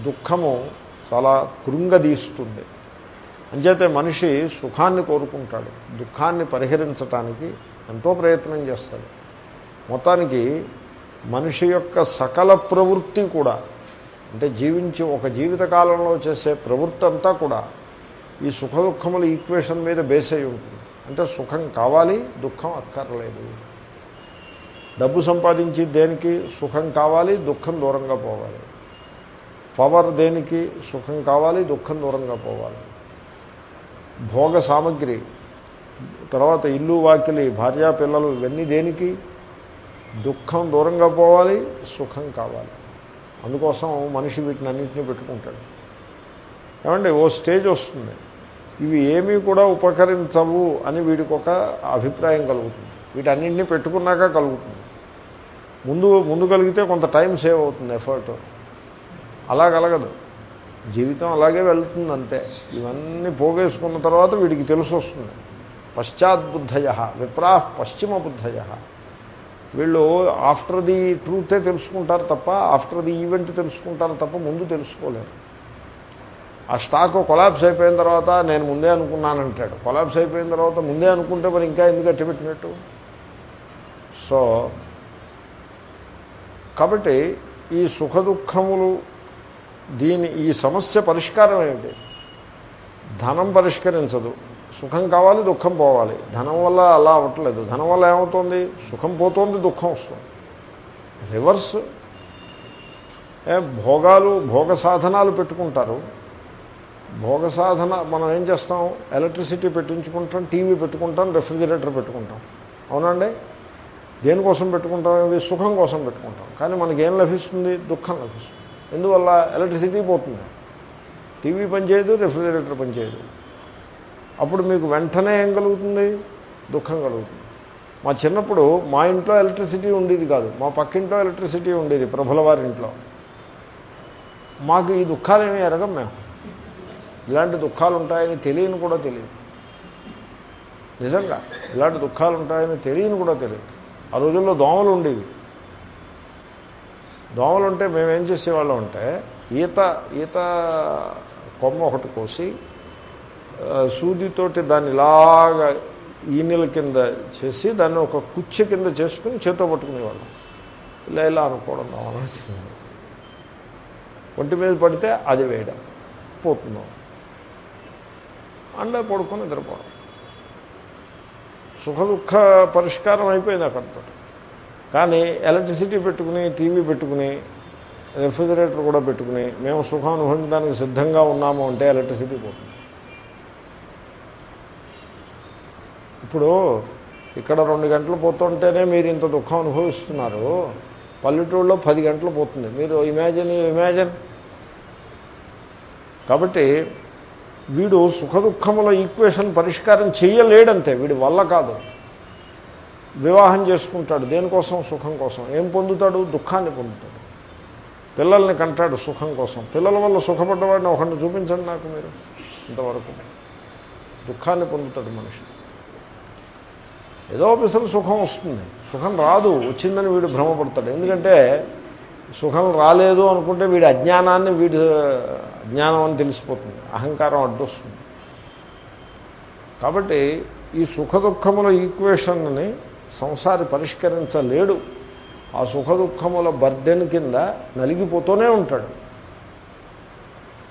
దుఃఖము చాలా కృంగదీస్తుంది. అంచేతే మనిషి సుఖాన్ని కోరుకుంటాడు దుఃఖాన్ని పరిహరించటానికి ఎంతో ప్రయత్నం చేస్తాడు. మొత్తానికి మనిషి యొక్క సకల ప్రవృత్తి కూడా అంటే జీవించి ఒక జీవితకాలంలో చేసే ప్రవృత్తి అంతా కూడా ఈ సుఖ దుఃఖముల ఈక్వేషన్ మీద బేస్ అయి ఉంటుంది. అంటే సుఖం కావాలి దుఃఖం అక్కర్లేదు. డబ్బు సంపాదించి దేనికి సుఖం కావాలి దుఃఖం దూరంగా పోవాలి. పవర్ దేనికి సుఖం కావాలి దుఃఖం దూరంగా పోవాలి. భోగ సామగ్రి తర్వాత ఇల్లు వాకిలి భార్యా పిల్లలు ఇవన్నీ దేనికి? దుఃఖం దూరంగా పోవాలి సుఖం కావాలి. అందుకోసం మనిషి వీటిని అన్నింటినీ పెట్టుకుంటాడు. ఏమండి ఓ స్టేజ్ వస్తుంది. ఇవి ఏమీ కూడా ఉపకరించవు అని వీడికి ఒక అభిప్రాయం కలుగుతుంది. వీటన్నింటినీ పెట్టుకున్నాక కలుగుతుంది. ముందు ముందు కలిగితే కొంత టైం సేవ్ అవుతుంది ఎఫర్ట్. అలా కలగదు జీవితం అలాగే వెళ్తుంది అంతే ఇవన్నీ పోగేసుకున్న తర్వాత వీడికి తెలిసి వస్తుంది పశ్చాద్బుద్ధయ విప్రా పశ్చిమ బుద్ధయ వీళ్ళు ఆఫ్టర్ ది ట్రూతే తెలుసుకుంటారు తప్ప ఆఫ్టర్ ది ఈవెంట్ తెలుసుకుంటారు తప్ప ముందు తెలుసుకోలేరు. ఆ స్టాక్ కొలాబ్స్ అయిపోయిన తర్వాత నేను ముందే అనుకున్నానంటాడు. కొలాబ్స్ అయిపోయిన తర్వాత ముందే అనుకుంటే మరి ఇంకా ఎందుకు అట్టబెట్టినట్టు సో కాబట్టి ఈ సుఖ దుఃఖములు దీని ఈ సమస్య పరిష్కారం ఏమిటి? ధనం పరిష్కరించదు. సుఖం కావాలి దుఃఖం పోవాలి. ధనం వల్ల అలా అవ్వట్లేదు. ధనం వల్ల ఏమవుతుంది? సుఖం పోతుంది దుఃఖం వస్తుంది. రివర్స్ భోగాలు భోగ సాధనాలు పెట్టుకుంటారు. భోగ సాధన మనం ఏం చేస్తాం? ఎలక్ట్రిసిటీ పెట్టించుకుంటాం టీవీ పెట్టుకుంటాం రెఫ్రిజిరేటర్ పెట్టుకుంటాం. అవునండి దేనికోసం పెట్టుకుంటాం? ఇవి సుఖం కోసం పెట్టుకుంటాం. కానీ మనకేం లభిస్తుంది? దుఃఖం లభిస్తుంది. ఎందువల్ల ఎలక్ట్రిసిటీ పోతుంది? టీవీ పనిచేయదు రెఫ్రిజరేటర్ పనిచేయదు. అప్పుడు మీకు వెంటనే ఏం కలుగుతుంది? దుఃఖం కలుగుతుంది. మా చిన్నప్పుడు మా ఇంట్లో ఎలక్ట్రిసిటీ ఉండేది కాదు. మా పక్కింట్లో ఎలక్ట్రిసిటీ ఉండేది ప్రభుల వారి ఇంట్లో. మాకు ఈ దుఃఖాలు ఏమీ ఎరగం మేము. ఇలాంటి దుఃఖాలు ఉంటాయని తెలియని కూడా తెలియదు. నిజంగా ఇలాంటి దుఃఖాలు ఉంటాయని తెలియని కూడా తెలియదు. ఆ రోజుల్లో దోమలు ఉండేవి. దోమలు ఉంటే మేమేం చేసేవాళ్ళం అంటే ఈత ఈత కొమ్మ ఒకటి కోసి సూదితోటి దాన్ని ఇలాగా ఈనెల కింద చేసి దాన్ని ఒక కుచ్చ కింద చేసుకుని చేతో పట్టుకునేవాళ్ళం. ఇలా ఇలా అనుకోవడం దోమలు ఒంటి మీద పడితే అది వేయడం. పోతున్నాం. అండ పడుకొని నిద్రపోవడం. సుఖ దుఃఖ పరిష్కారం అయిపోయింది అక్కడితో కానీ ఎలక్ట్రిసిటీ పెట్టుకుని టీవీ పెట్టుకుని రెఫ్రిజిరేటర్ కూడా పెట్టుకుని మేము సుఖం అనుభవించడానికి సిద్ధంగా ఉన్నాము అంటే ఎలక్ట్రిసిటీ పోతుంది. ఇప్పుడు ఇక్కడ రెండు గంటలు పోతుంటేనే మీరు ఇంత దుఃఖం అనుభవిస్తున్నారు. పల్లెటూళ్ళలో పది గంటలు పోతుంది. మీరు ఇమాజిన్ ఇమాజిన్. కాబట్టి వీడు సుఖ దుఃఖముల ఈక్వేషన్ పరిష్కారం చేయలేడంతే. వీడి వల్ల కాదు. వివాహం చేసుకుంటాడు. దేనికోసం? సుఖం కోసం. ఏం పొందుతాడు? దుఃఖాన్ని పొందుతాడు. పిల్లల్ని కంటాడు సుఖం కోసం. పిల్లల వల్ల సుఖపడ్డవాడిని ఒకరిని చూపించండి నాకు మీరు. ఇంతవరకు. దుఃఖాన్ని పొందుతాడు మనిషి. ఏదో పిసలు సుఖం వస్తుంది. సుఖం రాదు. వచ్చిందని వీడు భ్రమపడతాడు. ఎందుకంటే సుఖం రాలేదు అనుకుంటే వీడి అజ్ఞానాన్ని వీడి అజ్ఞానం అని తెలిసిపోతుంది. అహంకారం అడ్డొస్తుంది. కాబట్టి ఈ సుఖ దుఃఖముల ఈక్వేషన్ని సంసారి పరిష్కరించలేడు. ఆ సుఖ దుఃఖముల బర్డెన్ కింద నలిగిపోతూనే ఉంటాడు.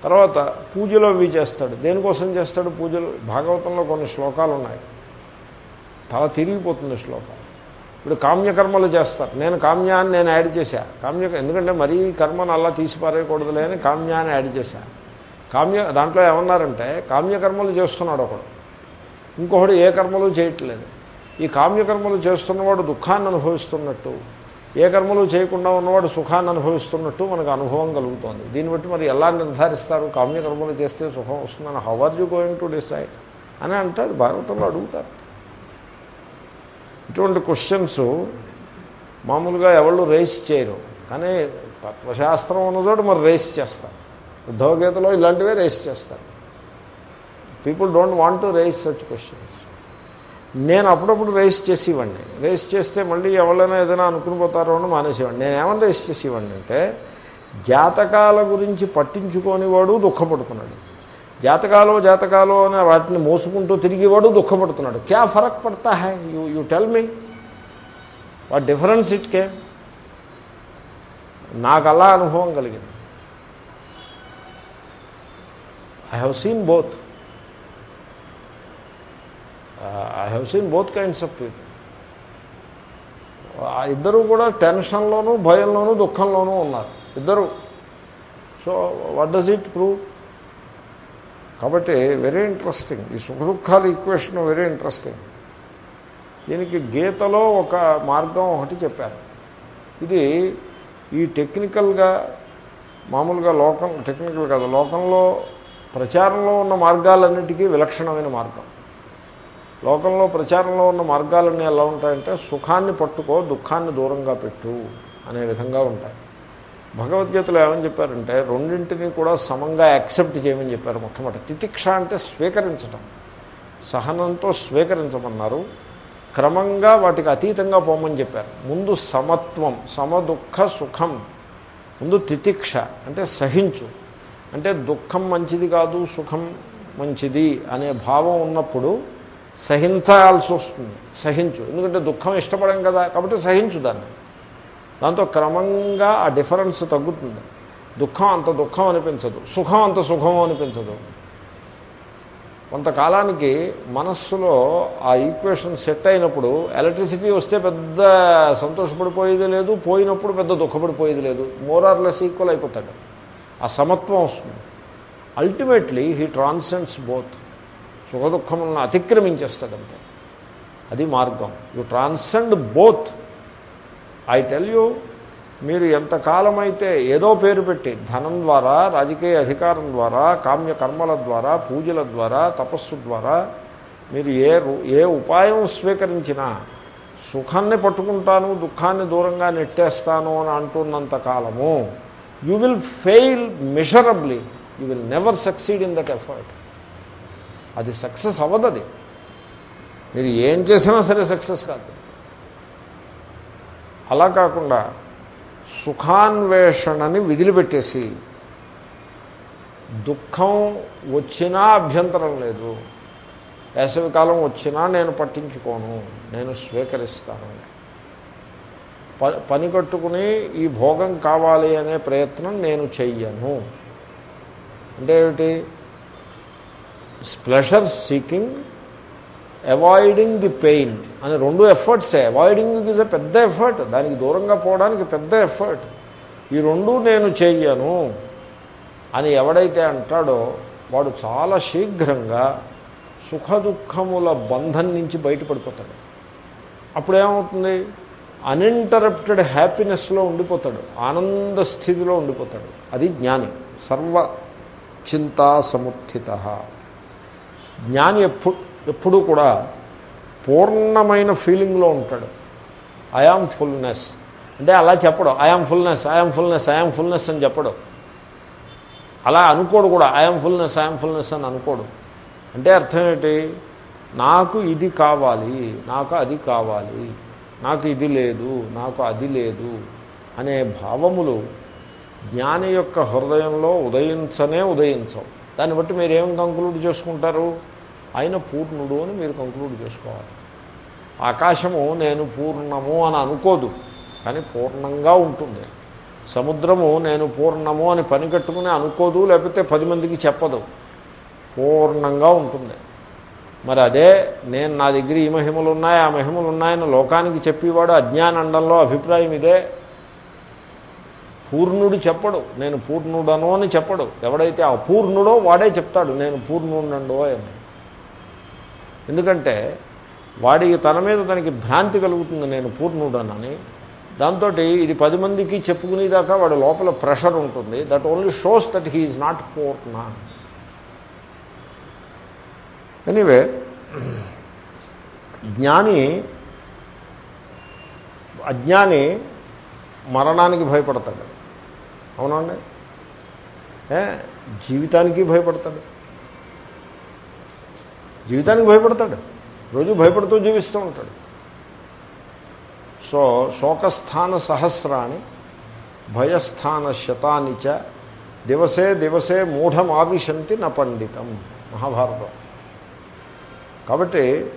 తర్వాత పూజలో అవి చేస్తాడు. దేనికోసం చేస్తాడు పూజలు? భాగవతంలో కొన్ని శ్లోకాలు ఉన్నాయి. తల తిరిగిపోతుంది శ్లోకం. ఇప్పుడు కామ్యకర్మలు చేస్తారు. నేను కామ్యాన్ని నేను యాడ్ చేశా. కామ్య ఎందుకంటే మరీ కర్మను అలా తీసిపారేయకూడదులే అని కామ్యాన్ని యాడ్ చేశా. కామ్య దాంట్లో ఏమన్నారంటే కామ్యకర్మలు చేస్తున్నాడు ఒకడు. ఇంకొకడు ఏ కర్మలు చేయట్లేదు. ఈ కామ్యకర్మలు చేస్తున్నవాడు దుఃఖాన్ని అనుభవిస్తున్నట్టు ఏ కర్మలు చేయకుండా ఉన్నవాడు సుఖాన్ని అనుభవిస్తున్నట్టు మనకు అనుభవం కలుగుతోంది. దీన్ని బట్టి మరి ఎలా నిర్ధారిస్తారు? కామ్యకర్మలు చేస్తే సుఖం వస్తుందని how are you going to decide అని అంటారు భారతంలో అడుగుతారు. ఇటువంటి క్వశ్చన్స్ మామూలుగా ఎవళ్ళు రేస్ చేయరు. కానీ తత్వశాస్త్రం ఉన్నదోటి మరి రేస్ చేస్తారు. ఉద్ధవగీతలో ఇలాంటివే రేస్ చేస్తారు. People don't want to raise such questions నేను అప్పుడప్పుడు రేస్ చేసేవాడిని. రేస్ చేస్తే మళ్ళీ ఎవరైనా ఏదైనా అనుకుని పోతారో అని మానేసేవాడిని. నేను ఏమైనా రేస్ చేసేవాడిని అంటే జాతకాల గురించి పట్టించుకోనివాడు దుఃఖపడుతున్నాడు. జాతకాలు జాతకాలు అని వాటిని మోసుకుంటూ తిరిగేవాడు దుఃఖపడుతున్నాడు. క్యా ఫరక్ పడతా high? You you tell me what difference it కే నాకు అలా అనుభవం కలిగింది. I have seen both I have seen both kinds of people ఇద్దరు కూడా టెన్షన్లోనూ భయంలోనూ దుఃఖంలోనూ ఉన్నారు. ఇద్దరు. So what does it prove కాబట్టి వెరీ ఇంట్రెస్టింగ్ ఈ సుఖ దుఃఖాల ఈక్వేషన్ వెరీ ఇంట్రెస్టింగ్ దీనికి గీతలో ఒక మార్గం ఒకటి చెప్పారు. ఇది ఈ టెక్నికల్గా మామూలుగా లోకం టెక్నికల్ కాదు లోకంలో ప్రచారంలో ఉన్న మార్గాలన్నిటికీ విలక్షణమైన మార్గం. లోకంలో ప్రచారంలో ఉన్న మార్గాలన్నీ ఎలా ఉంటాయంటే సుఖాన్ని పట్టుకో దుఃఖాన్ని దూరంగా పెట్టు అనే విధంగా ఉంటాయి. భగవద్గీతలో ఏమని చెప్పారంటే రెండింటినీ కూడా సమంగా యాక్సెప్ట్ చేయమని చెప్పారు మొట్టమొదటి. తితిక్ష అంటే స్వీకరించటం. సహనంతో స్వీకరించమన్నారు. క్రమంగా వాటికి అతీతంగా పోమని చెప్పారు. ముందు సమత్వం సమదుఃఖ సుఖం ముందు తితిక్ష అంటే సహించు. అంటే దుఃఖం మంచిది కాదు సుఖం మంచిది అనే భావం ఉన్నప్పుడు సహించాల్సి వస్తుంది సహించు. ఎందుకంటే దుఃఖం ఇష్టపడం కదా కాబట్టి సహించు దాన్ని. దాంతో క్రమంగా ఆ డిఫరెన్స్ తగ్గుతుంది. దుఃఖం అంత దుఃఖం అనిపించదు. సుఖం అంత సుఖం అనిపించదు. కొంతకాలానికి మనస్సులో ఆ ఈక్వేషన్ సెట్ అయినప్పుడు ఎలక్ట్రిసిటీ వస్తే పెద్ద సంతోషపడిపోయేది లేదు పోయినప్పుడు పెద్ద దుఃఖపడిపోయేది లేదు. మోరార్లెస్ ఈక్వల్ అయిపోతాడు. ఆ సమత్వం వస్తుంది. Ultimately he transcends both. సుఖ దుఃఖములను అతిక్రమించేస్తాడంతే అది మార్గం. You transcend both I tell you మీరు ఎంతకాలమైతే ఏదో పేరు పెట్టి ధనం ద్వారా రాజకీయ అధికారం ద్వారా కామ్య కర్మల ద్వారా పూజల ద్వారా తపస్సు ద్వారా మీరు ఏ ఏ ఉపాయం స్వీకరించినా సుఖాన్ని పట్టుకుంటాను దుఃఖాన్ని దూరంగా నెట్టేస్తాను అని అంటున్నంత కాలము you will fail measurably you will never succeed in that effort అది సక్సెస్ అవ్వదది. మీరు ఏం చేసినా సరే సక్సెస్ కాదు. అలా కాకుండా సుఖాన్వేషణని విదిలిపెట్టేసి దుఃఖం వచ్చినా అభ్యంతరం లేదు. వేసవికాలం వచ్చినా నేను పట్టించుకోను నేను స్వీకరిస్తాను. పని కట్టుకుని ఈ భోగం కావాలి అనే ప్రయత్నం నేను చెయ్యను. అంటే ఏమిటి? Pleasure seeking avoiding the pain అని రెండు ఎఫర్ట్సే అవాయిడింగ్ ఇస్ ఎ పెద్ద ఎఫర్ట్ దానికి దూరంగా పోవడానికి పెద్ద ఎఫర్ట్ ఈ రెండు నేను చెయ్యను అని ఎవడైతే అంటాడో వాడు చాలా శీఘ్రంగా సుఖదుఖముల బంధం నుంచి బయటపడిపోతాడు. అప్పుడేమవుతుంది? అన్ఇంటరప్టెడ్ హ్యాపీనెస్లో ఉండిపోతాడు. ఆనంద స్థితిలో ఉండిపోతాడు. అది జ్ఞాని. సర్వ చింతా సముత్థిత. జ్ఞాని ఎప్పుడు ఎప్పుడూ కూడా పూర్ణమైన ఫీలింగ్లో ఉంటాడు. I am fullness. అంటే అలా చెప్పడం. I am fullness I am fullness I am fullness అని చెప్పడం. అలా అనుకోడు కూడా. ఐఆమ్ ఫుల్నెస్ ఐఆమ్ ఫుల్నెస్ అని అనుకోడు. అంటే అర్థం ఏంటి? నాకు ఇది కావాలి నాకు అది కావాలి నాకు ఇది లేదు నాకు అది లేదు అనే భావములు జ్ఞాని యొక్క హృదయంలో ఉదయించనే ఉదయించవు. దాన్ని బట్టి మీరు ఏం కంక్లూడ్ చేసుకుంటారు? ఆయన పూర్ణుడు అని మీరు కంక్లూడ్ చేసుకోవాలి. ఆకాశము నేను పూర్ణము అని అనుకోదు కానీ పూర్ణంగా ఉంటుంది. సముద్రము నేను పూర్ణము అని పని కట్టుకుని అనుకోదు లేకపోతే పది మందికి చెప్పదు. పూర్ణంగా ఉంటుంది. మరి అదే నేను నా దగ్గర ఈ మహిమలు ఉన్నాయి ఆ మహిమలు ఉన్నాయని లోకానికి చెప్పేవాడు అజ్ఞానండంలో అభిప్రాయం ఇదే. పూర్ణుడు చెప్పడు. నేను పూర్ణుడను అని చెప్పడు. ఎవడైతే అపూర్ణుడో వాడే చెప్తాడు నేను పూర్ణుండో అని. ఎందుకంటే వాడి తన మీద తనకి భ్రాంతి కలుగుతుంది నేను పూర్ణుడనని. దాంతో ఇది పది మందికి చెప్పుకునేదాకా వాడి లోపల ప్రెషర్ ఉంటుంది. That only shows that he is not Purna anyway జ్ఞాని అజ్ఞాని మరణానికి భయపడతాడు. అవునండి జీవితానికి భయపడతాడు. జీవితానికి భయపడతాడు. రోజు భయపడుతూ జీవిస్తూ ఉంటాడు. సో శోకస్థాన సహస్రాన్ని భయస్థాన శతాన్ని చ దివసే దివసే మూఢమావిశంతి న పండితం. మహాభారతం. కాబట్టి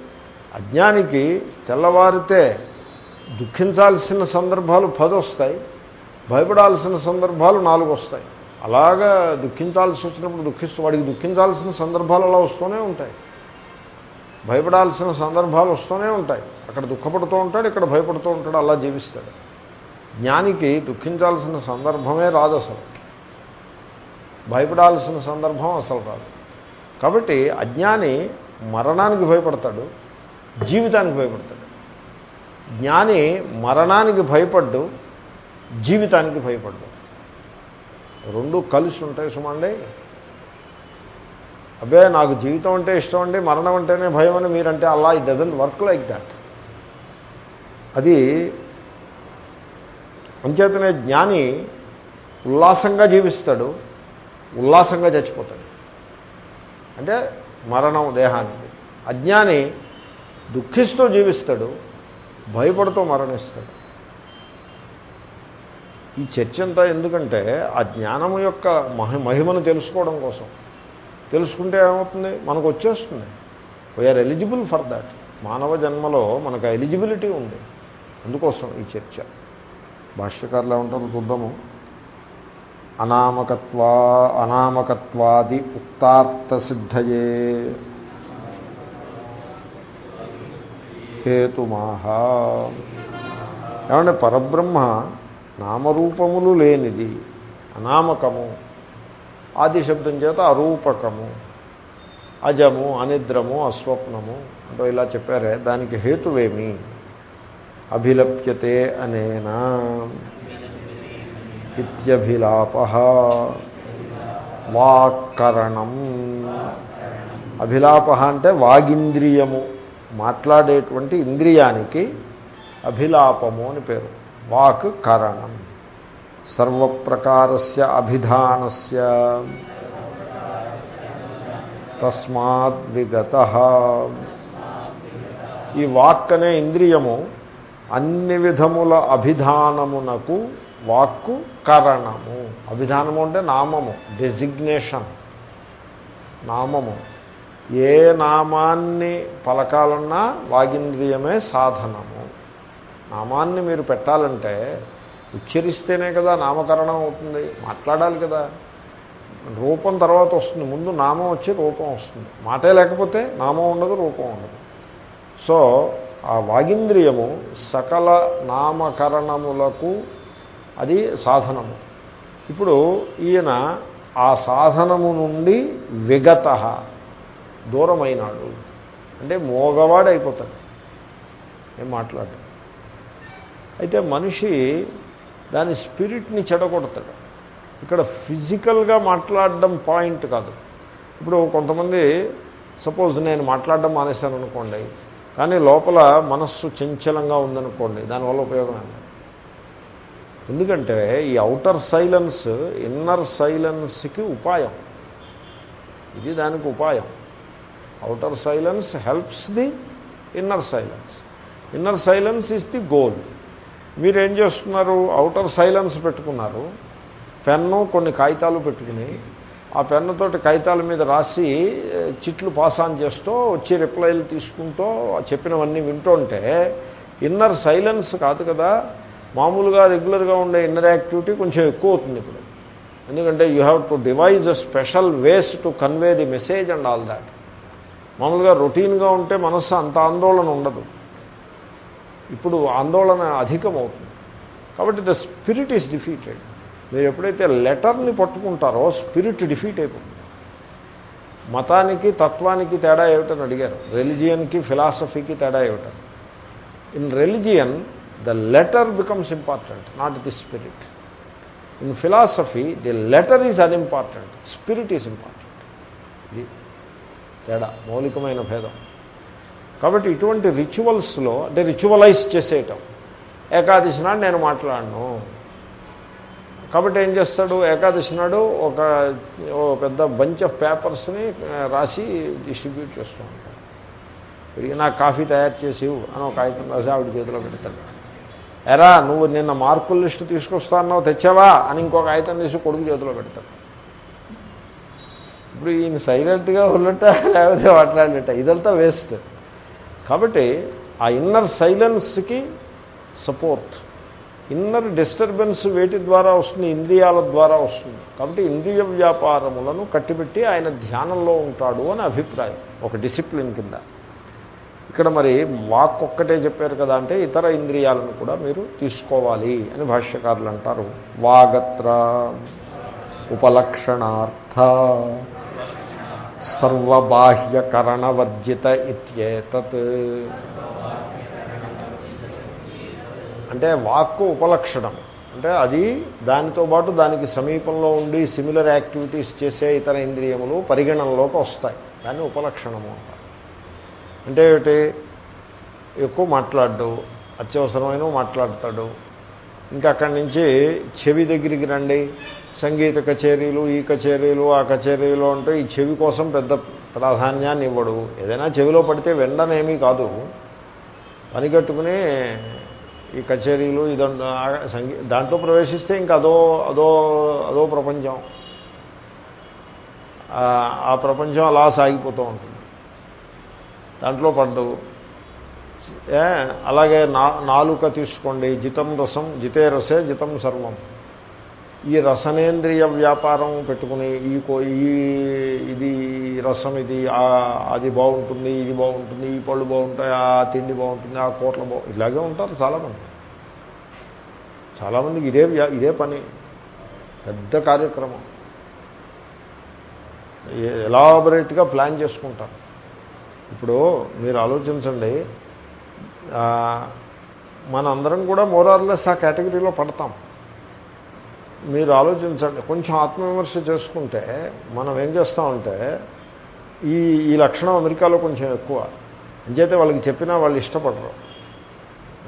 అజ్ఞానికి తెల్లవారితే దుఃఖించాల్సిన సందర్భాలు పదొస్తాయి. భయపడాల్సిన సందర్భాలు నాలుగు వస్తాయి. అలాగా దుఃఖించాల్సి వచ్చినప్పుడు దుఃఖిస్తూ వాడికి దుఃఖించాల్సిన సందర్భాలు అలా వస్తూనే ఉంటాయి. భయపడాల్సిన సందర్భాలు వస్తూనే ఉంటాయి. అక్కడ దుఃఖపడుతూ ఉంటాడు ఇక్కడ భయపడుతూ ఉంటాడు అలా జీవిస్తాడు. జ్ఞానికి దుఃఖించాల్సిన సందర్భమే రాదు అసలు. భయపడాల్సిన సందర్భం అసలు రాదు. కాబట్టి అజ్ఞాని మరణానికి భయపడతాడు జీవితానికి భయపడతాడు. జ్ఞాని మరణానికి భయపడ్డు జీవితానికి భయపడ్డు రెండు కలిసి ఉంటాయి సుమండి. అబ్బే నాకు జీవితం అంటే ఇష్టం అండి మరణం అంటేనే భయం అని మీరంటే అలా it doesn't work like that అది అంచేతనే జ్ఞాని ఉల్లాసంగా జీవిస్తాడు ఉల్లాసంగా చచ్చిపోతాడు. అంటే మరణం దేహానికి. అజ్ఞాని దుఃఖిస్తూ జీవిస్తాడు భయపడుతూ మరణిస్తాడు. ఈ చర్చ అంతా ఎందుకంటే ఆ జ్ఞానం యొక్క మహి మహిమను తెలుసుకోవడం కోసం. తెలుసుకుంటే ఏమవుతుంది? మనకు వచ్చేస్తుంది. వీఆర్ ఎలిజిబుల్ ఫర్ దాట్ మానవ జన్మలో మనకు ఎలిజిబిలిటీ ఉంది. అందుకోసం ఈ చర్చ. భాష్యకారులు ఏమంటారు చూద్దాము? అనామకత్వా అనామకత్వాది ఉక్తార్థ సిద్ధయే హేతుమాహ. ఏమంటే పరబ్రహ్మ నామరూపములు లేనిది అనామకము ఆది శబ్దం చేత అరూపకము అజము అనిద్రము అస్వప్నము అంటే ఇలా చెప్పారే దానికి హేతువేమి? అభిలప్యతే అనేనా ఇత్యభిలాప. వాక్కరణం అభిలాప అంటే వాగింద్రియము మాట్లాడేటువంటి ఇంద్రియానికి అభిలాపము అని పేరు. వాక్ కారణం. సర్వప్రకారస్య అభిధానస్య. తస్మాద్విగత ఈ వాక్ అనే ఇంద్రియము అన్ని విధముల అభిధానమునకు వాక్కు కరణము. అభిధానము అంటే నామము డెసిగ్నేషన్ నామము. ఏ నామాన్ని పలకాలన్నా వాగింద్రియమే సాధనము. నామాన్ని మీరు పెట్టాలంటే ఉచ్చరిస్తేనే కదా నామకరణం అవుతుంది మాట్లాడాలి కదా. రూపం తర్వాత వస్తుంది. ముందు నామం వచ్చి రూపం వస్తుంది. మాటే లేకపోతే నామం ఉండదు రూపం ఉండదు. సో ఆ వాగింద్రియము సకల నామకరణములకు అది సాధనము. ఇప్పుడు ఈయన ఆ సాధనము నుండి విగత దూరమైనాడు. అంటే మోగవాడైపోతాడు. ఏం మాట్లాడు అయితే మనిషి దాని స్పిరిట్ని చెడగొడతాడు. ఇక్కడ ఫిజికల్గా మాట్లాడడం పాయింట్ కాదు. ఇప్పుడు కొంతమంది సపోజ్ నేను మాట్లాడడం మానేశాను అనుకోండి కానీ లోపల మనస్సు చంచలంగా ఉందనుకోండి దానివల్ల ఉపయోగం ఏంటి ఎందుకంటే ఈ అవుటర్ సైలెన్స్ ఇన్నర్ సైలెన్స్కి ఉపాయం. ఇది దానికి ఉపాయం. Outer silence helps the inner silence. Inner silence is the goal. మీరేం చేస్తున్నారు? అవుటర్ సైలెన్స్ పెట్టుకున్నారు. పెన్ను కొన్ని కాగితాలు పెట్టుకుని ఆ పెన్నుతోటి కాగితాల మీద రాసి చిట్లు పాస్ ఆన్ చేస్తూ వచ్చి రిప్లైలు తీసుకుంటూ చెప్పినవన్నీ వింటుంటే ఇన్నర్ సైలెన్స్ కాదు కదా. మామూలుగా రెగ్యులర్గా ఉండే ఇన్నర్ యాక్టివిటీ కొంచెం ఎక్కువ అవుతుంది ఇప్పుడు. ఎందుకంటే you have to devise a special ways to convey the message and all that. మామూలుగా రొటీన్గా ఉంటే మనస్సు అంత ఆందోళన ఉండదు. ఇప్పుడు ఆందోళన అధికమవుతుంది. కాబట్టి ద స్పిరిట్ ఈస్ డిఫీటెడ్ మీరు ఎప్పుడైతే లెటర్ని పట్టుకుంటారో స్పిరిట్ డిఫీట్ అయిపోతుంది. మతానికి తత్వానికి తేడా ఏమిటని అడిగారు. రెలిజియన్కి ఫిలాసఫీకి తేడా ఏమిటని. In religion the letter becomes important not the spirit in philosophy the letter is unimportant spirit is important ఇది తేడా మౌలికమైన భేదం. కాబట్టి ఇటువంటి రిచువల్స్లో అంటే రిచువలైజ్ చేసేయటం. ఏకాదశి నాడు నేను మాట్లాడను. కాబట్టి ఏం చేస్తాడు? ఏకాదశి నాడు ఒక పెద్ద బంచ్ ఆఫ్ పేపర్స్ని రాసి డిస్ట్రిబ్యూట్ చేస్తూ ఉంటాడు. నాకు కాఫీ తయారు చేసి అని ఒక ఆయన రాసి ఆవిడ చేతిలో పెడతాడు. ఎరా నువ్వు నిన్న మార్కుల లిస్టు తీసుకొస్తానో తెచ్చావా? అని ఇంకొక కాగితం తీసి కొడుకు చేతిలో పెడతాడు. ఇప్పుడు ఈయన సైలెంట్గా ఉన్నట్ట? లేకపోతే మాట్లాడినట్ట? ఇదంతా వేస్ట్ కాబట్టి ఆ ఇన్నర్ సైలెన్స్కి సపోర్ట్ ఇన్నర్ డిస్టర్బెన్స్ వేటి ద్వారా వస్తుంది? ఇంద్రియాల ద్వారా వస్తుంది. కాబట్టి ఇంద్రియ వ్యాపారములను కట్టిపెట్టి ఆయన ధ్యానంలో ఉంటాడు అని అభిప్రాయం. ఒక డిసిప్లిన్ కింద. ఇక్కడ మరి వాక్ ఒక్కటే చెప్పారు కదా అంటే ఇతర ఇంద్రియాలను కూడా మీరు తీసుకోవాలి అని భాష్యకారులు అంటారు. వాగత్ర ఉపలక్షణార్థ సర్వబాహ్యకరణవర్జిత ఇత్యేతత్. అంటే వాక్కు ఉపలక్షణం. అంటే అది దానితో పాటు దానికి సమీపంలో ఉండి సిమిలర్ యాక్టివిటీస్ చేసే ఇతర ఇంద్రియములు పరిగణనలోకి వస్తాయి. దాన్ని ఉపలక్షణము అంటారు. అంటే ఏమిటి? ఎక్కువ మాట్లాడు అత్యవసరమైన మాట్లాడతాడు ఇంకా అక్కడి నుంచి చెవి దగ్గరికి రండి. సంగీత కచేరీలు ఈ కచేరీలు ఆ కచేరీలు అంటే ఈ చెవి కోసం పెద్ద ప్రాధాన్యాన్ని ఇవ్వడు. ఏదైనా చెవిలో పడితే వెండనేమీ కాదు. పనికట్టుకుని ఈ కచేరీలు ఇదో సంగీ దాంట్లో ప్రవేశిస్తే ఇంకా అదో అదో అదో ప్రపంచం. ఆ ప్రపంచం అలా సాగిపోతూ ఉంటుంది. దాంట్లో పడ్డవు. అలాగే నా నాలుక తీసుకోండి. జితం రసం జితే రసే జితం సర్వం. ఈ రసనేంద్రియ వ్యాపారం పెట్టుకుని ఈ ఈ ఇది రసం ఇది అది బాగుంటుంది ఇది బాగుంటుంది ఈ పళ్ళు బాగుంటాయి ఆ తిండి బాగుంటుంది ఆ కోట్ల బాగు ఇలాగే ఉంటారు చాలామంది. చాలామందికి ఇదే ఇదే పని. పెద్ద కార్యక్రమం. ఎలాబరేట్గా ప్లాన్ చేసుకుంటారు. ఇప్పుడు మీరు ఆలోచించండి మనందరం కూడా మోరార్లెస్ ఆ కేటగిరీలో పడతాం. మీరు ఆలోచించండి కొంచెం ఆత్మవిమర్శ చేసుకుంటే మనం ఏం చేస్తామంటే ఈ ఈ లక్షణం అమెరికాలో కొంచెం ఎక్కువ. అంచేతే వాళ్ళకి చెప్పినా వాళ్ళు ఇష్టపడరు.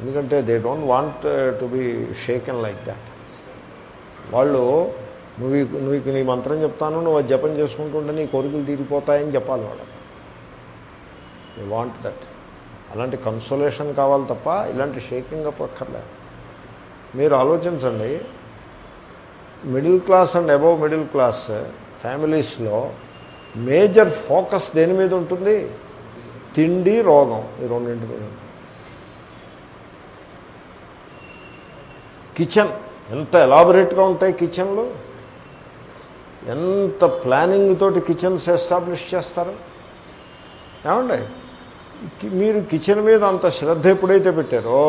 ఎందుకంటే they don't want to be shaken like that వాళ్ళు నువ్వు నువ్వు నీ మంత్రం చెప్తాను నువ్వు జపం చేసుకుంటుంటే నీ కోరికలు తీరిపోతాయని చెప్పాలి వాళ్ళు దే వాంట్ దట్ అలాంటి కన్సోలేషన్ కావాలి తప్ప ఇలాంటి షేకింగ్ అప్ అక్కర్లేదు. మీరు ఆలోచించండి middle class and above middle class ఫ్యామిలీస్లో మేజర్ ఫోకస్ దేని మీద ఉంటుంది? తిండి రోగం ఈ రెండింటి మీద కిచెన్ ఎంత ఎలాబొరేట్గా ఉంటాయి కిచెన్లు ఎంత ప్లానింగ్ తోటి కిచెన్స్ ఎస్టాబ్లిష్ చేస్తారు? ఏమండి? మీరు కిచెన్ మీద అంత శ్రద్ధ ఎప్పుడైతే పెట్టారో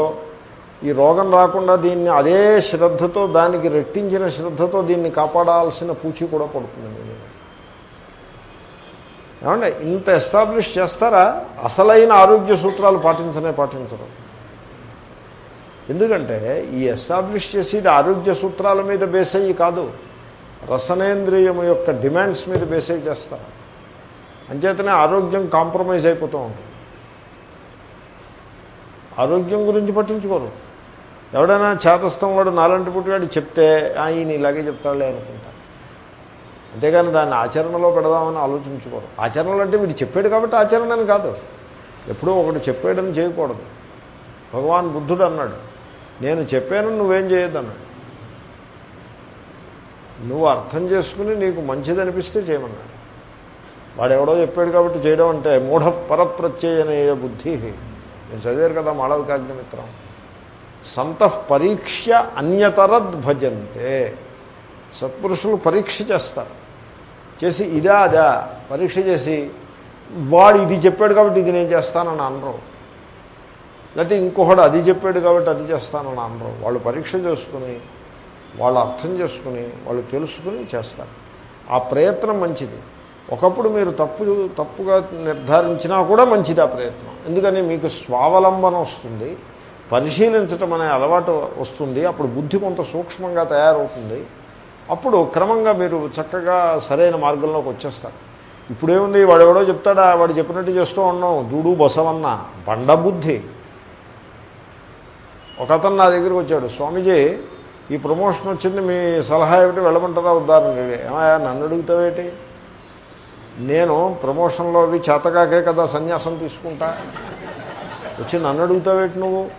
ఈ రోగం రాకుండా దీన్ని అదే శ్రద్ధతో దానికి రెట్టించిన శ్రద్ధతో దీన్ని కాపాడాల్సిన పూచి కూడా పడుతుంది మీరు ఏమంటే ఇంత ఎస్టాబ్లిష్ చేస్తారా? అసలైన ఆరోగ్య సూత్రాలు పాటించనే పాటించరు. ఎందుకంటే ఈ ఎస్టాబ్లిష్ చేసేది ఆరోగ్య సూత్రాల మీద బేస్ అయ్యి కాదు రసనేంద్రియం యొక్క డిమాండ్స్ మీద బేస్ అయ్యి చేస్తారు. అంచేతనే ఆరోగ్యం కాంప్రమైజ్ అయిపోతూ ఉంటుంది. ఆరోగ్యం గురించి పట్టించుకోరు. ఎవడైనా చేతస్థం వాడు నాలంటి పుట్టివాడు చెప్తే ఆయన ఇలాగే చెప్తాడులే అనుకుంటారు అంతేగాని దాన్ని ఆచరణలో పెడదామని ఆలోచించుకోరు. ఆచరణలు అంటే వీడు చెప్పాడు కాబట్టి ఆచరణ అని కాదు. ఎప్పుడూ ఒకటి చెప్పేయడం చేయకూడదు. భగవాన్ బుద్ధుడు అన్నాడు నేను చెప్పాను నువ్వేం చేయొద్దన్నాడు. నువ్వు అర్థం చేసుకుని నీకు మంచిది అనిపిస్తే చేయమన్నాడు. వాడెవడో చెప్పాడు కాబట్టి చేయడం అంటే మూఢ పరప్రత్యయనీయ బుద్ధి. నేను చదివారు కదా మాళవికాగ్నిమిత్రం సంత పరీక్ష అన్యతరద్ భజంతే. సత్పురుషులు పరీక్ష చేస్తారు. చేసి ఇదా అదా పరీక్ష చేసి వాడు ఇది చెప్పాడు కాబట్టి ఇది నేను చేస్తానని అనరు. లేకపోతే ఇంకొకడు అది చెప్పాడు కాబట్టి అది చేస్తానని అనరు. వాళ్ళు పరీక్ష చేసుకుని వాళ్ళు అర్థం చేసుకుని వాళ్ళు తెలుసుకుని చేస్తారు. ఆ ప్రయత్నం మంచిది. ఒకప్పుడు మీరు తప్పు తప్పుగా నిర్ధారించినా కూడా మంచిది ఆ ప్రయత్నం. ఎందుకని మీకు స్వావలంబన వస్తుంది పరిశీలించటం అనే అలవాటు వస్తుంది అప్పుడు బుద్ధి కొంత సూక్ష్మంగా తయారవుతుంది అప్పుడు క్రమంగా మీరు చక్కగా సరైన మార్గంలోకి వచ్చేస్తారు. ఇప్పుడేముంది వాడెవడో చెప్తాడా వాడు చెప్పినట్టు చేస్తూ ఉన్నాం దూడు బసవన్న బండ బుద్ధి. ఒక అతను నా దగ్గరికి వచ్చాడు స్వామీజీ ఈ ప్రమోషన్ వచ్చింది మీ సలహా ఏమిటి వెళ్ళమంటారా ఉదాహరణ ఏమయ్యా నన్ను అడుగుతావేటి? నేను ప్రమోషన్లో అవి చేతకాకే కదా సన్యాసం తీసుకుంటా. వచ్చి నన్ను అడుగుతావేటి నువ్వు?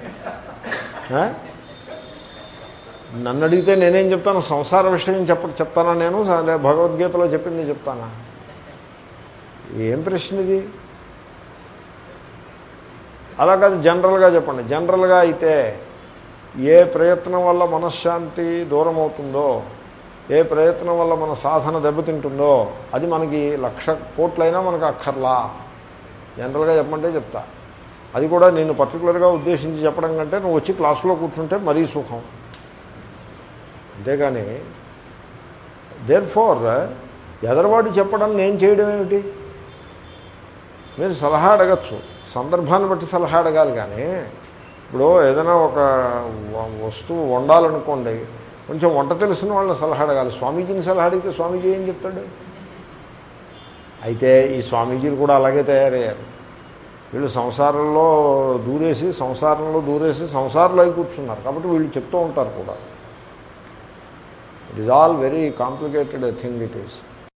నన్ను అడిగితే నేనేం చెప్తాను? సంసార విషయం చెప్ప చెప్తానా నేను? భగవద్గీతలో చెప్పింది చెప్తానా? ఏం ప్రశ్న ఇది? అలా కాదు జనరల్గా చెప్పండి. జనరల్గా అయితే ఏ ప్రయత్నం వల్ల మనశ్శాంతి దూరం అవుతుందో ఏ ప్రయత్నం వల్ల మన సాధన దెబ్బతింటుందో అది మనకి లక్ష కోట్లైనా మనకు అక్కర్లా. జనరల్గా చెప్పమంటే చెప్తా. అది కూడా నేను పర్టికులర్గా ఉద్దేశించి చెప్పడం కంటే నువ్వు వచ్చి క్లాసులో కూర్చుంటే మరీ సుఖం. అంతేగాని దేర్ ఫోర్ ఎదరవాడు చెప్పడం నేను చేయడం ఏమిటి? మీరు సలహా అడగచ్చు. సందర్భాన్ని బట్టి సలహా అడగాలి కానీ ఇప్పుడు ఏదైనా ఒక వస్తువు వండాలనుకోండి కొంచెం వంట తెలిసిన వాళ్ళని సలహా అడగాలి. స్వామీజీని సలహా అడిగితే స్వామీజీ ఏం చెప్తాడు? అయితే ఈ స్వామీజీలు కూడా అలాగే తయారయ్యారు. వీళ్ళు సంసారంలో దూరేసి సంసారంలో దూరేసి సంసారంలో అయి కూర్చున్నారు. కాబట్టి వీళ్ళు చెప్తూ ఉంటారు కూడా. It is all very complicated thing it is